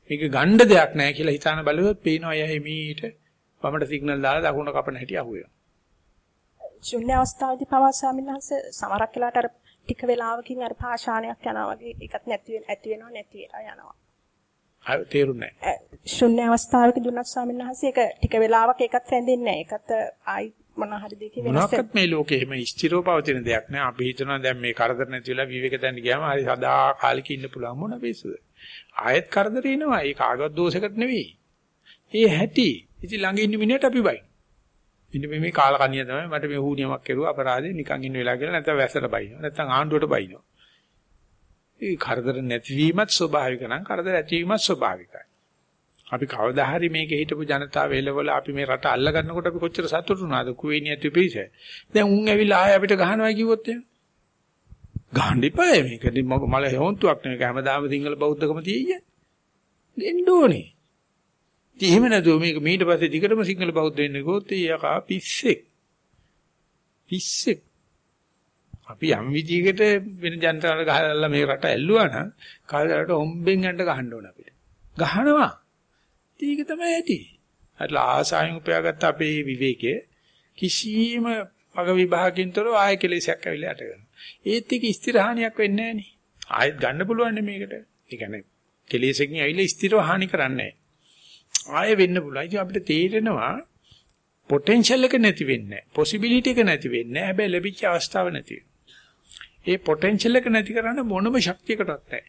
Speaker 1: මේක ගණ්ඩ දෙයක් නැහැ කියලා හිතාන බලුවොත් පේනවා යයි මීට වමට සිග්නල් දාලා දකුණ කපන හැටි අහුවෙනවා.
Speaker 3: ශුන්‍ය අවස්ථාවේදී පවා ස්වාමීන් වහන්සේ සමහරක් වෙලාවට අර ටික වෙලාවකින් අර පාෂාණයක් යනවා වගේ ඒකත් නැති වෙන ඇති වෙනවා නැති වෙලා යනවා.
Speaker 1: තේරුන්නේ නැහැ.
Speaker 3: ශුන්‍ය අවස්ථාවක දුන්නත් ස්වාමීන් වහන්සේ ඒක ටික වෙලාවක් ඒකත් රැඳෙන්නේ නැහැ. ඒකත් ආයි මොන හරි දෙකේ වෙනස්
Speaker 1: මොනක්වත් මේ ලෝකේ එහෙම ස්ථිරව පවතින දෙයක් නෑ. අපි හිතනවා දැන් මේ කරදර නැති වෙලා විවේක දැන්න ගියාම හරි සදා කාලික ඉන්න පුළුවන් මොන පිස්සුද? ආයෙත් කරදර එනවා. ඒක ආගවත් දෝෂයකට නෙවෙයි. ඒ හැටි. ඉතින් ළඟ ඉන්න මිනිහට අපි බයි. ඉන්න මේ කාලකන්‍ය තමයි මට මේ හුනියමක් කෙරුවා අපරාධේ නිකන් ඉන්න වෙලා කියලා නැත්නම් වැසට බයිනවා. නැත්නම් ආණ්ඩුවට බයිනවා. ඒ කරදර නැතිවීමත් ස්වභාවික නම් කරදර ඇතිවීමත් ස්වභාවිකයි. අපි කවදා හරි මේකේ හිටපු ජනතාව එළවල අපි මේ රට අල්ල ගන්නකොට අපි කොච්චර සතුටු වුණාද කුවේණිය තුපිස. දැන් උන් ඇවිල්ලා ආයෙ අපිට ගහනවා කිව්වොත් එහෙම. ගහන්න එපා මේක. මල හොන්තුවක් නෙවෙයි. හැමදාම සිංහල බෞද්ධකම තියෙන්නේ. දෙන්න ඕනේ. ඉතින් එහෙම නැතුව මේක ඊට පස්සේ දිගටම සිංහල බෞද්ධ වෙන්න ගියොත් යකා පිස්සෙක්. පිස්සෙක්. අපි යම් විදිහකට වෙන ජනතාවට ගහලා මේ රට ඇල්ලුවා නම් කාලයට හොම්බෙන් යන්න ගහන්න ඕන අපිට. ගහනවා. ඒක තමයි ඇති. අර ආසාවෙන් උපයාගත්ත අපේ විවේකයේ කිසිම පග විභාගකින්තරෝ ආය කෙලෙසයක් ඇවිල්ලා යට කරනවා. ඒත් ඒක ස්ථිරහානියක් වෙන්නේ නැහැ නේ. ආයෙත් ගන්න පුළුවන් මේකට. ඒ කියන්නේ කෙලෙසකින් ඇවිල්ලා ස්ථිරව හානි කරන්නේ ආයෙ වෙන්න පුළුවන්. ඉතින් අපිට තේරෙනවා පොටෙන්ෂල් එක නැති වෙන්නේ නැහැ. පොසිබිලිටි එක නැති වෙන්නේ නැහැ. හැබැයි ලැබිච්ච අවස්ථාව නැති ඒ පොටෙන්ෂල් එක නැති කරන්න මොනම ශක්තියකටවත් නැහැ.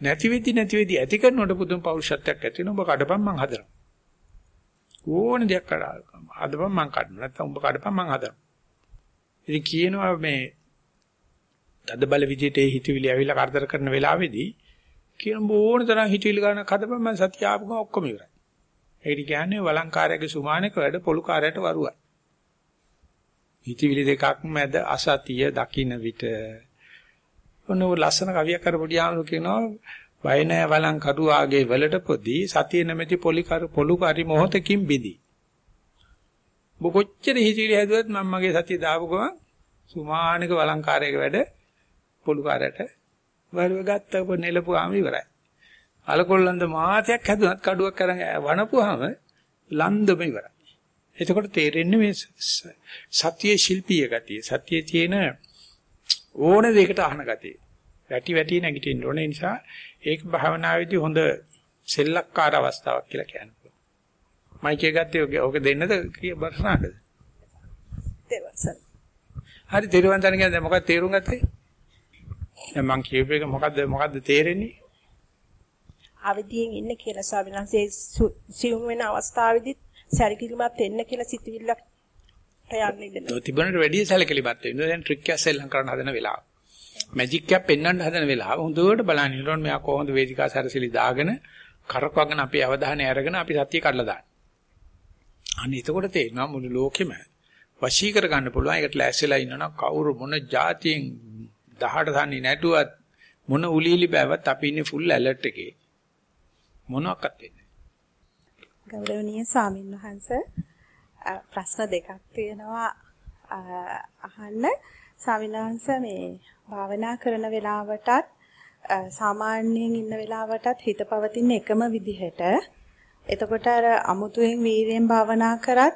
Speaker 1: නැති වෙදි නැති වෙදි ඇති කරනකොට පුදුම පෞරුෂත්වයක් ඇති වෙනවා. ඔබ කඩපම් මං හදනවා. ඕන දෙයක් කරා. හදපම් මං කඩනවා. නැත්නම් ඔබ කඩපම් මං හදනවා. ඉතින් කියනවා මේ තද බල විදිහට ඒ හිතවිලි ඇවිල්ලා කරදර කරන වෙලාවේදී කියන බෝන තරම් හිතවිලි ගන්න හදපම් මං සතිය ආපු ගමන් ඔක්කොම ඉවරයි. ඒකට කියන්නේ වළංකාරයේ සුමානක වැඩ පොලුකාරයට වරුවයි. හිතවිලි දෙකක් මැද අසතිය දකින්න විට ඔන්න ලස්සන කවියක් කර පොඩි ආමරු කියනවා බය නැ වළං කරුවාගේ වලට පොදි සතිය නැමැති පොලිකර පොලුකාරි මොහතකින් බිදි. බොකොච්චර හිතවිලි හැදුවත් මම මගේ සතිය දාපු ගමන් සුමානක වළංකාරයක වැඩ පොලුකාරයට වරුව ගත්තව නෙලපුවාම ඉවරයි. අලකොල්ලන්ද මාතයක් හැදුනත් කඩුවක් අරන් වනපුවාම ලන්දම ඉවරයි. එතකොට තේරෙන්නේ මේ සතියේ ශිල්පීය ගතිය. සතියේ තියෙන ඕන දෙයකට අහන ගතිය. වැටි වැටි නැගිටින්න ඕන නිසා ඒක භාවනාවේදී හොඳ සෙල්ලක්කාර අවස්ථාවක් කියලා කියනවා. මයික් එක ගත්තේ ඔක දෙන්නද කිය බර්සනාඩද?
Speaker 3: දෙවසන්.
Speaker 1: හරි තේරුවන් තන කියන්නේ මොකක්ද තේරුම් ගත්තේ? දැන් මං කියපු එක මොකද්ද මොකද්ද තේරෙන්නේ?
Speaker 3: අවදියෙන් ඉන්න කියලා ස්වාමීන් වහන්සේ සියුම් වෙන අවස්ථාවේදීත් සැලකිලිමත් වෙන්න කියලා සිතවිල්ලක් යන්නේ දෙන්න.
Speaker 1: ඔය තිබුණට වැඩි සැලකිලිමත් වෙන්න. දැන් ට්‍රික් එක සෙල්ලම් කරන්න හදන වෙලාව. මැජික් එකක් පෙන්වන්න හදන වෙලාව හොඳට බලන්න ඉන්නොත් මෙයා කොහොමද වේදිකා සැරසිලි දාගෙන කරකවගෙන අපේ අවධානය අරගෙන අපි සතිය කඩලා දාන්නේ. අනේ එතකොට තේරෙනවා මුළු ලෝකෙම වශී කර ගන්න පුළුවන්. ඒකට ලෑස්තිලා ඉන්නනම් කවුරු මොන જાතියෙන් 18 තන්නේ නැටුවත් මොන උලීලි බෑවත් අපි ඉන්නේ ෆුල් ඇලර්ට් එකේ. මොනවත් වෙන්නේ
Speaker 4: ගෞරවනීය ස්වාමින් වහන්සේ ප්‍රශ්න දෙකක් තියෙනවා අහන්න. ස්වාමීන් වහන්සේ මේ භාවනා කරන වෙලාවටත් සාමාන්‍යයෙන් ඉන්න වෙලාවටත් හිත පවතින එකම විදිහට එතකොට අර අමුතුවෙන් වීර්යෙන් භාවනා කරත්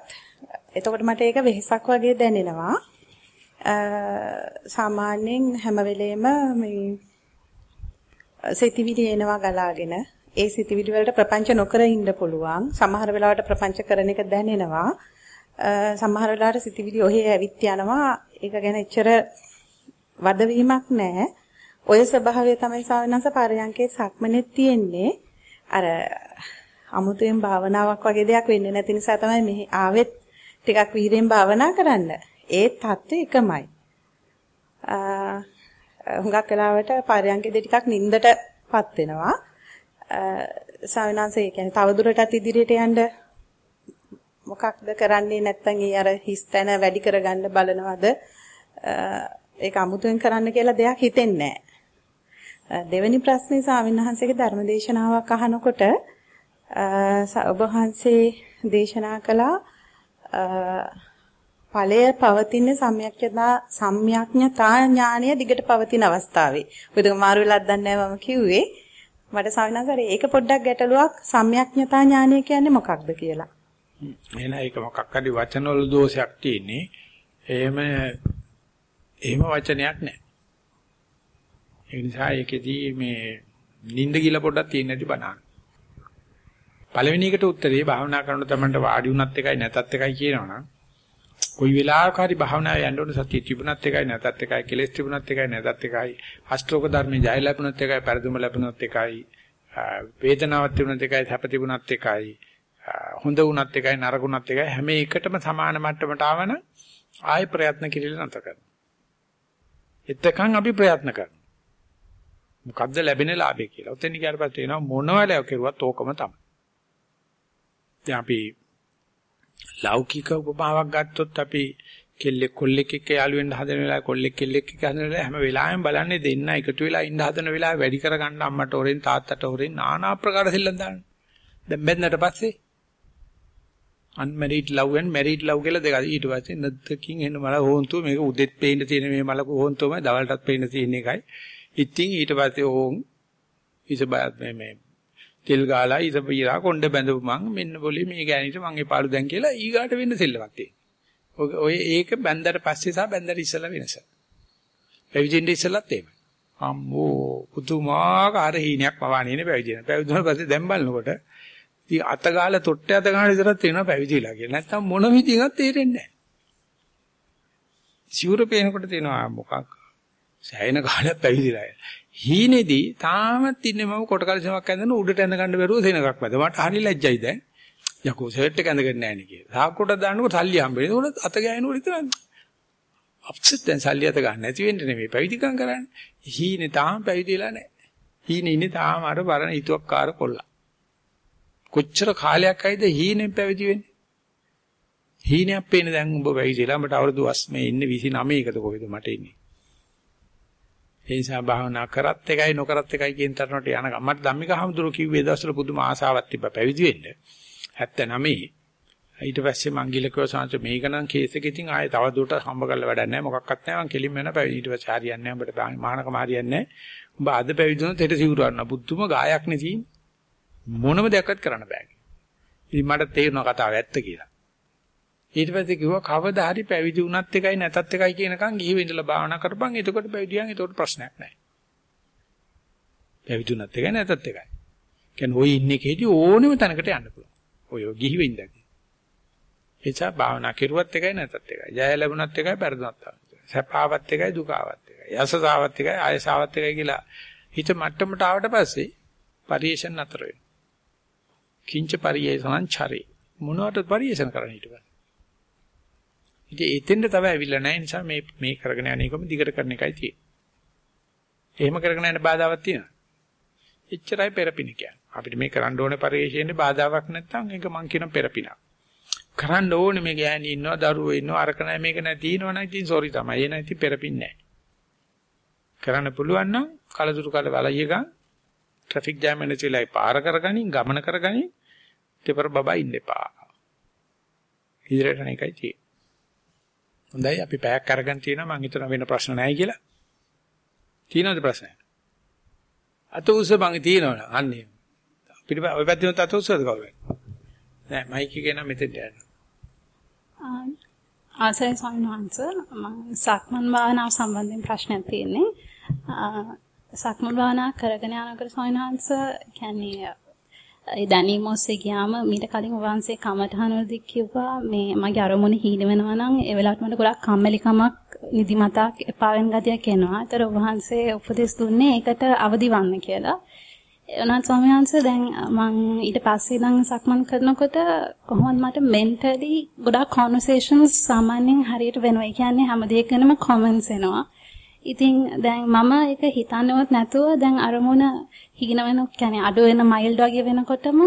Speaker 4: එතකොට මට ඒක වෙහසක් වගේ දැනෙනවා. සාමාන්‍යයෙන් හැම වෙලේම මේ සිතිවිලි එනවා ගලාගෙන ඒ සිතිවිලි වලට ප්‍රපංච නොකර ඉන්න පුළුවන්. සමහර වෙලාවට ප්‍රපංච කරන එක දැනෙනවා. සමහර වෙලාවට සිතිවිලි ඔහේ ඇවිත් යනවා. ඒක ගැන එච්චර වදවීමක් නැහැ. ඔය ස්වභාවය තමයි සාවනස පරයන්කේ සක්මනේ තියෙන්නේ. අර අමුතුවෙන් භාවනාවක් වගේ දෙයක් වෙන්නේ නැති නිසා තමයි මෙහි ආවෙත් ටිකක් වීරෙන් භාවනා කරන්න. ඒ தත්ත්වය එකමයි. අ හුඟක් වෙලාවට පරයන්කේදී ටිකක් නිින්දටපත් වෙනවා. ස්වාමිනාංශය කියන්නේ තවදුරටත් ඉදිරියට යන්න මොකක්ද කරන්නේ නැත්නම් ඒ අර හිස් තැන වැඩි කරගන්න බලනවද ඒක අමුතුවෙන් කරන්න කියලා දෙයක් හිතෙන්නේ දෙවෙනි ප්‍රශ්නේ ස්වාමින්වහන්සේගේ ධර්මදේශනාවක් අහනකොට ඔබ වහන්සේ දේශනා කළා ඵලය පවතින සම්‍යක්ඥතා සම්‍යක්ඥතා ඥානය දිගට පවතින අවස්ථාවේ. ඔයද මාරු වෙලක් දන්නේ නැහැ මම කිව්වේ. මට සවිනාසරේ ඒක පොඩ්ඩක් ගැටලුවක් සම්‍යක්ඥතා ඥානය කියන්නේ මොකක්ද කියලා.
Speaker 1: එහෙනම් ඒක මොකක් හරි වචනවල දෝෂයක් තියෙන්නේ. එහෙම එහෙම වචනයක් නැහැ. ඒ නිසා ඒකෙදී මේ නිින්ද කියලා පොඩ්ඩක් තියෙන නැති බනහන්. පළවෙනි එකට උත්තරේ භාවනා කරනකොට තමයි වාඩි වුණත් එකයි නැතත් එකයි කියනවනම් කොයි වෙලාවක හරි භාවනාවේ යන්න ඕන සතිය තිබුණත් එකයි නැතත් එකයි කෙලෙස් තිබුණත් එකයි නැතත් එකයි අෂ්ටෝක ධර්මයේ ජය ලැබුණත් එකයි පරිදුම ලැබුණත් එකයි වේදනාවක් තිබුණත් එකයි සැප තිබුණත් එකයි හොඳ වුණත් එකයි නරකුණත් එකයි හැම එකටම සමාන මට්ටමට ආවන ආයෙ ප්‍රයත්න කිරිලා නැත කරනවා. එතකන් අපි ප්‍රයත්න කරනවා. මොකද්ද ලැබෙන ලාභය කියලා. ඔතෙන් ඊට පස්සේ එනවා මොනවා ලැබ කෙරුවත් ඕකම තමයි. දැන් අපි ලෞකික උපමාවක් ගත්තොත් අපි කෙල්ලෙක් කොල්ලෙක් එක්ක යාළු වෙන්න හදන වෙලාවේ කොල්ලෙක් කෙල්ලෙක් එක්ක හදන වෙලාවේ හැම වෙලාවෙම බලන්නේ දෙන්න එකතු වෙලා ඉන්න හදන වෙලාවේ වැඩි කරගන්න අම්මට හොරෙන් තාත්තට හොරෙන් নানা ආකාර සෙල්ලම් දාන්න. දැන් බැන්නට පස්සේ unmarried love and married love කියලා දෙකක්. ඊට පස්සේ නැද්දකින් එන්න මල හොන්තු මේක උදෙත් පේන්න තියෙන මේ මල හොන්තුම දවල්ටත් පේන්න තියෙන එකයි. ඉතින් ඊට පස්සේ ඕන් ඉස බයත් මේ මේ තෙල් ගාලා ඉස පීරා කොණ්ඩ බැඳපු මං මෙන්න બોලි මේ ගෑනිට මං එපාලු දැන් කියලා ඊගාට වෙන්න සෙල්ලමක් තියෙනවා. ඔය ඒක බැඳලා පස්සේ සහ බැඳලා ඉස්සලා වෙනස. පැවිදෙන්න ඉස්සලත් එහෙමයි. අම්මෝ පුදුමාකාර හීනයක් පවානිනේ පැවිදෙන. පැවිදුණා පස්සේ දැන් බලනකොට ඉතින් අත ගාලා තොට්ටේ අත ගන්න විතරක් තේරෙනවා පැවිදිලා කියලා. නැත්තම් මොන විදිහකට තේරෙන්නේ නැහැ. සිවුර පේනකොට තේනවා මොකක් සෑයන කාලයක් පැවිදිලා. හීනේදී තාමත් ඉන්නේ මම කොට කලසමක් ඇඳගෙන උඩට ඇඳ ගන්න බැරුව සෙනගක් මැද. මට හරි ලැජ්ජයි දැන්. යකෝ ෂර්ට් එක ඇඳගෙන නැහැ නේ කියලා. සාක්කුවට දාන්නකොට සල්ලි හම්බෙන්නේ. ඒකට අත ගෑනුවර විතරක් අප්සෙට් දැන් සල්ලි අත ගන්න නැති වෙන්නේ නෙමෙයි පැවිදිකම් කරන්නේ. හීනේ තාම පැවිදිලා නැහැ. හීනේ ඉන්නේ තාම අර බරණ හිතුවක්කාර කොල්ලා. කොච්චර කාලයක් ඇයිද හීනෙන් පැවිදි වෙන්නේ? හීනයක් පේන දැන් උඹ පැවිදිලා මට අවුරුදු 8 මේ ඉන්නේ 29කද කොහෙද මට ඉන්නේ. ඒ නිසා භාවනා කරත් එකයි නොකරත් එකයි කියන තරමට යන මට ධම්මික හමුදුරු කිව්වේ දවසල පුදුම ආසාවක් තිබ්බා පැවිදි වෙන්න. 79 ඊට පස්සේ මං ගිලකව සාංශ මේක නම් කේස් එක ඉතින් ආයේ තව දුරට හම්බ කරලා වැඩක් නැහැ. මොකක්වත් නැහැ. මං කෙලින්ම යන පැවිදි. ඊට පස්සේ හරියන්නේ නැහැ. උඹට මහානකම හරියන්නේ නැහැ. උඹ අද පැවිදි වුණොත් හෙට සිවුරවන්න බුද්ධුම ගායක් නේ තියෙන්නේ. මොනම දෙයක්වත් කරන්න බෑ. ඉතින් මට තේරෙනවා කතාව ඇත්ත කියලා. ඊට පස්සේ කිව්වා කවදා හරි පැවිදි වුණත් එකයි නැතත් එකයි කියනකම් ගිහි වෙඳලා භාවනා කරපන් එතකොට පැවිදියන් එතකොට ප්‍රශ්නයක් නැහැ පැවිදි වුණත් එකයි නැතත් එකයි කියන්නේ ওই ඉන්නේ කේදී ඕනෙම තැනකට යන්න පුළුවන් ඔය ගිහි වෙඳලා එචා භාවනා කෙරුවත් එකයි නැතත් එකයි. ජය ලැබුණත් එකයි පෙරදුනත් එකයි. සැපාවත් එකයි දුකාවත් එකයි. යසසාවත් එකයි ආයසාවත් එකයි කියලා හිත මට්ටමට ආවට පස්සේ පරිේශන නතර වෙනවා. කිංච පරිේශනං චරේ. මොනවට පරිේශන කරන්න ඊට පස්සේ. ඉතින් එතෙන්ද තව ඇවිල්ලා නැහැ නිසා මේ මේ කරගෙන යන එකම දිගට කරන එකයි තියෙන්නේ. එහෙම කරගෙන යන බාධාවක් තියෙනවා. එච්චරයි පෙරපින කියන්නේ. අපිට මේ කරන්න ඕනේ පරිේශයෙන්නේ බාධාවක් නැත්නම් ඒක මං කියන පෙරපිනක්. කරන්න ඕනේ මේ ගෑණි ඉන්නවා දරුවෝ ඉන්නවා අරක නැහැ මේක නැහැ තියෙනවනම් ඉතින් සෝරි තමයි. ඒ නැති පෙරපින්නේ කරන්න පුළුවන් නම් කලදුරු කල වලිය ගන්න ට්‍රැෆික් ජෑම් වෙනචිලයි පාර කරගනින් ගමන කරගනින් දෙපර බබා ඉන්න එපා. ඉදිරියට අනේකයි තියෙන්නේ. හොඳයි අපි පැයක් අරගෙන තියෙනවා මං හිතන වෙන ප්‍රශ්න නැහැ කියලා. තියෙනවද ප්‍රශ්න? අත උස මං තියෙනවනේ අන්නේ. අපිට ඔය පැත්තෙන් අත උසද කවුරුද? නෑ මයික් එක නම් මෙතෙන්ට යන්න.
Speaker 5: ආසයි ස්වාමීන් වහන්සේ මම සක්මන් භාවනාව සම්බන්ධයෙන් ප්‍රශ්නයක් තියෙන්නේ. සක්මන් භාවනා කරගෙන යනකොට ස්වාමීන් වහන්සේ කියන්නේ ඒ දැනීම ඔස්සේ ගියාම මීට කලින් වහන්සේ කමඨහන වලදී කිව්වා මේ මගේ අරමුණ හීන වෙනවා නම් ඒ වෙලාවට මට ගොඩක් කම්මැලිකමක් නිදිමතක් එපා වෙන ගතියක් එනවා. ඒතර වහන්සේ උපදෙස් දුන්නේ ඒකට අවදි වන්න කියලා. එනත් ස්වාමීන් වහන්සේ දැන් මම ඊට පස්සේ ඉඳන් සක්මන් කරනකොට කොහොමද මට මෙන්ටලි ගොඩාක් කන්වර්සේෂන්ස් සාමාන්‍යයෙන් හරියට වෙනවා. ඒ කියන්නේ හැම දෙයකනම කමෙන්ට්ස් එනවා. ඉතින් දැන් මම ඒක හිතන්නවත් නැතුව දැන් අරමුණ හිගින වෙන කියන්නේ අඩු වෙන මයිල්ඩ් වගේ වෙනකොටම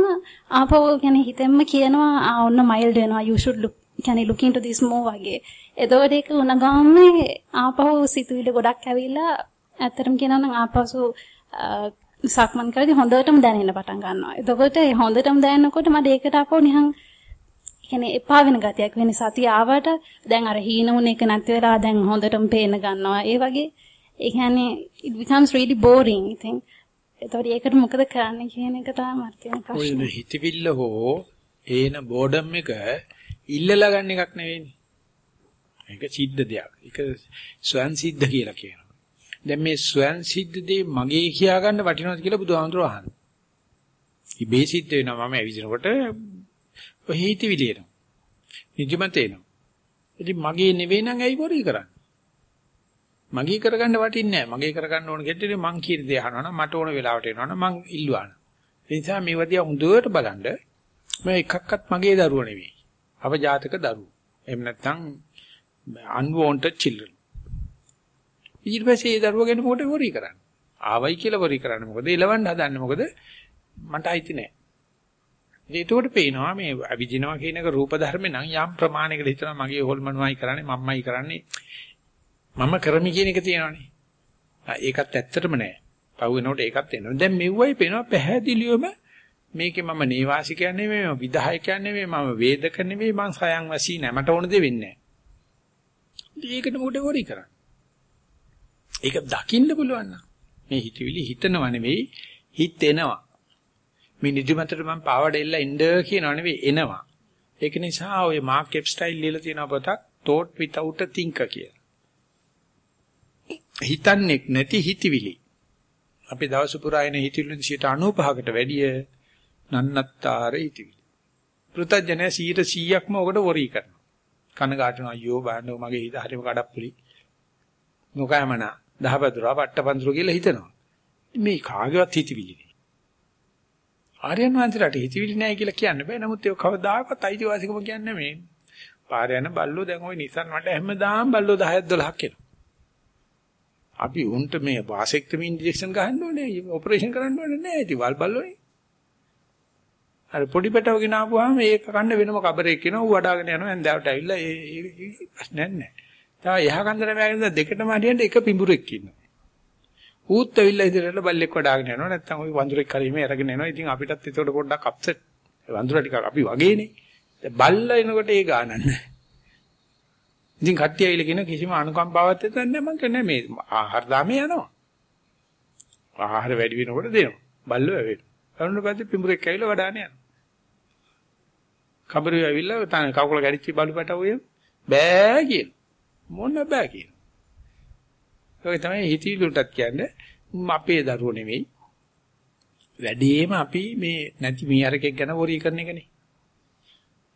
Speaker 5: ආපහු කියන්නේ හිතෙන්ම කියනවා ආ ඔන්න මයිල්ඩ් වෙනවා you should look කියන්නේ look into this more වගේ. එතකොට ඒක උන ගාමේ ආපහු සිතුවිලි ගොඩක් ඇවිල්ලා ඇත්තටම කියනවා නම් ආපසු සක්මන් කරද්දී හොඳටම දැනෙන්න පටන් ගන්නවා. එතකොට ඒ හොඳටම දැනෙනකොට මට ඒකට අපෝ නිකන් කියන්නේ එපා වෙන ගතියක් වෙන සතිය ආවට දැන් අර හීනුන එක නැති වෙලා දැන් හොඳටම පේන ගන්නවා. ඒ වගේ ඒ කියන්නේ it becomes really boring. ඉතින් එතකොට ඒකට මොකද කරන්න කියන එක තමයි මට තියෙන ප්‍රශ්නේ.
Speaker 1: ඔය හිතවිල්ල හෝ ඒන බෝඩම් එක ඉල්ලලා ගන්න එකක් නෙවෙයිනේ. ඒක සිද්ධ දෙයක්. ඒක ස්වයන් සිද්ධ කියලා කියනවා. දැන් මේ ස්වයන් සිද්ධ දේ මගේ කියා ගන්න වටිනවද කියලා බුදුහාමුදුරුවෝ අහනවා. ඉබේ සිද්ධ වෙනවා මම ඇවිදිනකොට ඔය හිතවිලි එනවා. නිදිමත එනවා. ඉතින් මගේ නෙවෙයි නම් ඇයි වොරි කරන්නේ? මගේ කරගන්න වටින්නේ නැහැ. මගේ කරගන්න ඕන කෙටේ මං කියන දේ අහනවා නම් මට ඕන වෙලාවට එනවා නම් මං ඉල්ලුවා. ඒ නිසා මේ වදියා හොඳට බලන්න මේ එකක්වත් මගේ දරුවෝ නෙවෙයි. අවජාතක දරුවෝ. එහෙම නැත්නම් unwanted children. ඊට පස්සේ ඒ දරුවා ගැන මොකටද වොරි කරන්නේ? ආවයි කියලා වොරි කරන්නේ මොකද? එලවන්න හදන්නේ මොකද? මට අයිති නෑ. ඒකට පේනවා මේ අවිජිනවා කියන එක රූප ධර්ම නම් යම් ප්‍රමාණයකට හිතනවා මගේ හොල්මනුවයි කරන්නේ මම්මයි කරන්නේ මම කරමි කියන එක තියෙනවනේ. ඒකත් ඇත්තටම නෑ. පහු වෙනකොට ඒකත් එනවා. දැන් මෙව්වයි පේනවා පැහැදිලිවම මේකේ මම නේවාසිකයන් නෙවෙයි මම විධායකයන් නෙවෙයි මම වේදක නෙවෙයි මම සයන් වසී නෑ මට ඕන දේ වෙන්නේ නෑ ඒකට මොකද වරි කරන්නේ ඒක දකින්න පුළුවන් නම් මේ හිතවිලි හිතනව නෙවෙයි හිතෙනවා මේ නිදිමතට මම පාවඩ එල්ල ඉන්න කියනව නෙවෙයි එනවා ඒක නිසා ඔය මාක් එප්ස්ටයිල් ලියලා තියෙන පොතක් thought without a thinker කියලා හිතන්නේ නැති හිතවිලි අපි දවස පුරා එන හිතවිලි 95කට වැඩිය නන්නත්තර හිතවිලි. පෘතජනය 100%ක්ම ඔකට වොරි කරනවා. කනගාටුන අයියෝ බෑනෝ මගේ හිත හරිම කඩප්පුලි. නොකෑමන දහවදුරා පට්ටපන්තුරු කියලා හිතනවා. මේ කාගේවත් හිතවිලි නේ. ආර්යයන් වහන්සේලාට හිතවිලි නැහැ කියලා කියන්න බෑ. නමුත් ඒක කවදාකවත් අයිතිවාසිකම කියන්නේ මේ පාර යන බල්ලෝ දැන් ওই Nissan වලට හැමදාම බල්ලෝ 10ක් 12ක් එනවා. අපි උන්ට මේ වාසෙක්ටමි ඉන්ජෙක්ෂන් ගහන්න ඕනේ ඔපරේෂන් කරන්න ඕනේ නෑ. ඉතින් වල් බල්ලෝනේ. අර පොඩි පැටව ගෙනාවුවාම ඒක කන්න වෙනම කබරේ කියනවා ඌ වඩාගෙන යනවා. ඇන්දාවට ඇවිල්ලා ඒ ප්‍රශ්නයක් නෑ. තව එහා කන්දර මෑගෙන දෙකටම හරියට එක පිඹුරෙක් ඉන්නවා. ඌත් ඇවිල්ලා ඉදිරියට බල්ලෙක් වඩාගෙන යනවා නැත්තම් ওই වඳුරෙක් කරීමේ අරගෙන යනවා ඉතින් අපිටත් ඒකට පොඩ්ඩක් අප්සෙට් වඳුර ටිකක් අපි වගේනේ බල්ලා එනකොට ඒ ගානක් නෑ ඉතින් කට්ටිය ඇවිල්ලා කියන කිසිම අනුකම්පාවක් දෙන්නේ නැහැ මං කියන්නේ මේ ආහාර දාමේ යනවා. ආහාර වැඩි වෙනකොට දෙනවා. බල්ලෝ ඇවිල්ලා. කරුණ පැත්තේ පිඹුරෙක් ඇවිල්ලා වඩාන යනවා. කබරුවේ ඇවිල්ලා තන කකුල ගැඩිච්ච බලු පැටවුවේ බෑ කියන. මොන බෑ කියන. ඒක තමයි හිතීලුටත් කියන්නේ අපේ දරුවෝ නෙවෙයි. වැඩිම අපි මේ නැති මීහරකෙක් ගැන වොරි කරන එකනේ.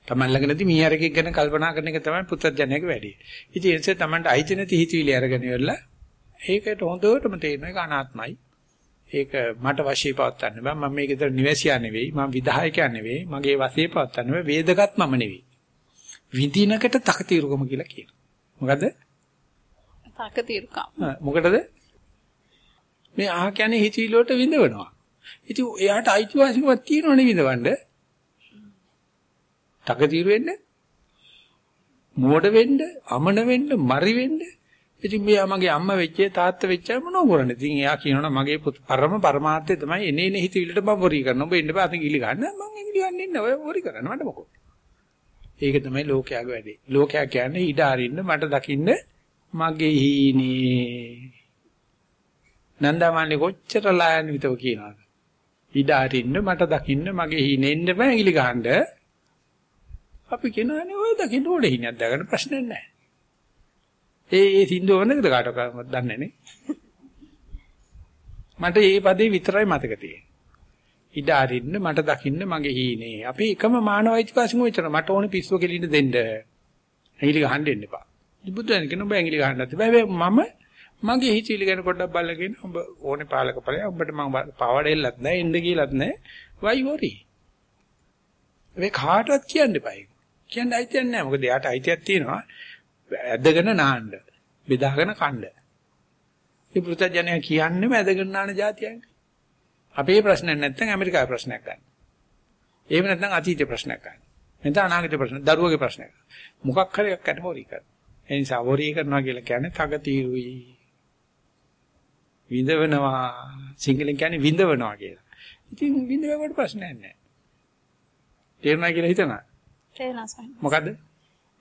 Speaker 1: Taman ළඟ නැති මීහරකෙක් ගැන කල්පනා කරන එක තමයි පුත්තජනයක වැඩි. ඉතින් ඒ නිසා Tamanට අයිති නැති හිතවිලි අරගෙන ඉවරලා ඒකට හොඳටම තේරෙන එක අනාත්මයි. ඒක මට වශී පවත්වන්න බෑ. මම මේක විතර නිවැසියා නෙවෙයි. මම විධායකයා නෙවෙයි. මගේ වශී පවත්වන්න බෑ. වේදගත් මම නෙවෙයි. විඳිනකට තකතිරුකම කියලා කියනවා. මොකද?
Speaker 5: තකතිරුකම්.
Speaker 1: මොකටද? මේ අහ කියන්නේ හිතවිලි වලට විඳවනවා. ඉතින් එයාට අයිතිවාසිකමක් තියෙනවනේ විඳවන්න. තකතිරු වෙන්න, මෝඩ වෙන්න, අමන වෙන්න, මරි වෙන්න. ඉතින් මෙයා මගේ අම්මා වෙච්ච තාත්තා වෙච්ච මොනව කරන්නේ? ඉතින් එයා කියනවා මගේ පුත පරම පරමාර්ථය තමයි එනේ එනේ හිතවිල්ලට මම වොරි කරනවා. ඔබ එන්න බෑ අතින් ඉලි ගන්න. මම ඉලි ගන්න ඉන්න ඔය වොරි කරන්න මට මොකෝ. ඒක තමයි ලෝකයාගේ වැඩේ. ලෝකයා කියන්නේ ඉඩ අරින්න මට දකින්න මගේ හීනේ. නන්දමාන්නේ කොච්චර ලායන් විතව කියනවාද? ඉඩ අරින්න මට දකින්න මගේ හීනේ එන්න බෑ ඉලි ගහන්න. අපි කියනවානේ ඔය දකින්න ඕනේ හිණක් දාගන්න ප්‍රශ්නයක් නැහැ. ඒ ඒ සින්දුව වන්දකද කාටවත් දන්නේ නැහැ මට මේ පදේ විතරයි මතක තියෙන්නේ. ඉඩ අරින්න මට දකින්න මගේ හීනේ. අපි එකම මානවයිතිකාසිකම විතර මට ඕනේ පිස්සුව කෙලින්න දෙන්න. ඇඟිලි ගහන්න දෙන්න එපා. බුදුන් කියන ඔබ ඇඟිලි ගහන්නත් බෑ. මම මගේ හිතවිලි ගැන පොඩ්ඩක් බලගෙන ඔබ ඕනේ පාලක ඵලයක්. ඔබට මම පවඩෙල්ලත් නැහැ, එන්න කියලාත් නැහැ. Why worry. මේ කාටවත් කියන්න එපා. කියන්න අයිතියක් නැහැ. මොකද එයාට අයිතියක් තියෙනවා. ඇදගෙන නාන්න. බෙදාගෙන කන්න. මේ පෘථජනය කියන්නේම ඇදගෙන නාන જાතියක්. අපේ ප්‍රශ්නයක් නැත්නම් ඇමරිකාවේ ප්‍රශ්නයක් ගන්න. එහෙම නැත්නම් අතීතේ ප්‍රශ්නයක් ගන්න. නැත්නම් අනාගතේ ප්‍රශ්න, දරුවගේ ප්‍රශ්නයක්. මොකක් හරි එකක් ගන්න හොරි කරන. ඒ නිසා හොරි කරනවා කියලා කියන්නේ තගතිරුයි. විඳවනවා. සිංහලෙන් කියන්නේ විඳවනවා කියලා. ඉතින් විඳවකට ප්‍රශ්නයක් නැහැ. තේරුණා කියලා හිතනවා.
Speaker 5: තේරුණා සමහර.
Speaker 1: මොකද්ද?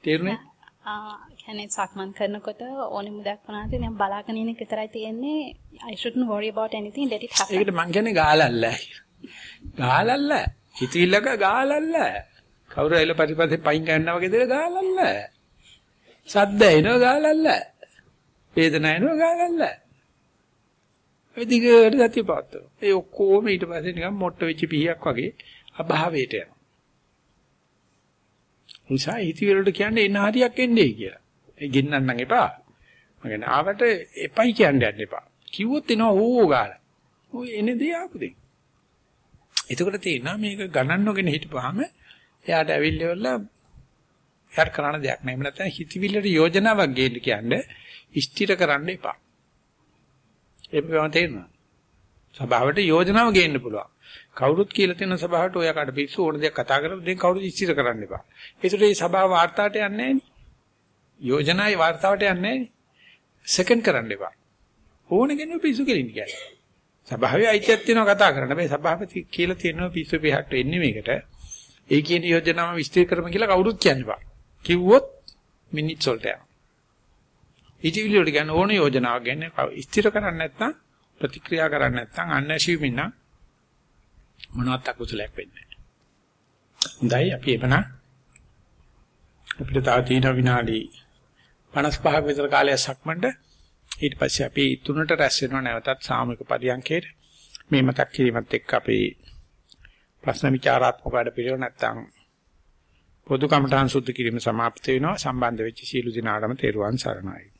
Speaker 1: තේරුණේ?
Speaker 5: ආ කියන්නේ සක්මන් කරනකොට ඕනෙ මුදක් වුණාට දැන් බලාගෙන ඉන්න එක විතරයි තියෙන්නේ I shouldn't worry about anything let it happen.
Speaker 1: ඒකට මං කියන්නේ ගාලල්ල. ගාලල්ල. හිතවිල්ලක ගාලල්ල. කවුරු ඇවිල්ලා පරිපතේ පයින් ගන්නවා වගේ දෙල ගාලල්ල. සද්ද එනවා ගාලල්ල. වේදනාව එනවා ගාලල්ල. ඒ දිගට සතිය පාත්තෝ. ඒ ඔක්කොම ඊට පස්සේ නිකන් මොට්ට වෙච්ච පිහියක් වගේ අභාවයට යනවා. නිසා හිතවිලට කියන්නේ එන හරියක් එන්නේ කියලා. ඒ ගෙන්නන්නම් එපා. මම කියන්නේ ආවට එපයි කියන්න යන්න එපා. කිව්වොත් එනවා ඕ ගාලා. ඔය එනේ දේ ආපු දෙයක්. එතකොට තේරෙනවා මේක ගණන් නොගෙන හිටපුවාම එයාට ඇවිල්ලිවලා එයාට කරන්න දෙයක් නැහැ. එහෙම නැත්නම් හිතවිල්ලට යෝජනාවක් ගේන්න කියන්නේ ස්ථිර කරන්න එපා. ඒක මම තේරෙනවා. සභාවට යෝජනාව ගේන්න පුළුවන්. කවුරුත් කියලා තියෙන සභාවට ඔය කාට පිස්සු ඕන දෙයක් කතා කරලා දැන් කවුරුත් ඉස්තිර කරන්න එපා. ඒකට මේ සභාව වාර්තාවට යන්නේ නැහැ යෝජනායි වාර්තාවට යන්නේ නැහැ සෙකන්ඩ් කරන්න එපා. ඕන කෙනෙක් පිස්සු කෙලින්න කියන්නේ. සභාවේ අයිතියක් තියෙනවා කතා කරන්න. හැබැයි සභාපති කියලා තියෙනවා පිස්සු පිහට්ට එන්නේ මේකට. ඒ කියන යෝජනාව විස්තර කරමු කියලා කවුරුත් කියන්න බෑ. කිව්වොත් මිනිත්ස් වලට යනවා. ඉතිවිලි වල ගන්න ඕන යෝජනාවක් ගන්න ස්ථිර කරන්නේ නැත්නම් ප්‍රතික්‍රියා කරන්නේ නැත්නම් අන්නැසීමින් නම් මොනවත් අකුසලයක් වෙන්නේ නැහැ. හොඳයි අපි එපන අපිට තව තියෙන විනාඩි 55ක විතර කාලයක් සක්මන්ට ඊට පස්සේ අපි තුනට රැස් වෙනවා නැවතත් සාමූහික පරියන්කේට මේ මතක් කිරීමත් එක්ක අපේ ප්‍රශ්න විචාරාත්මක වැඩ පිළිවෙල නැත්තම් පොදු කමඨාන් සුද්ධ කිරීම સમાપ્ત වෙනවා සම්බන්ධ වෙච්ච සීල දිනාටම තෙරුවන් සරණයි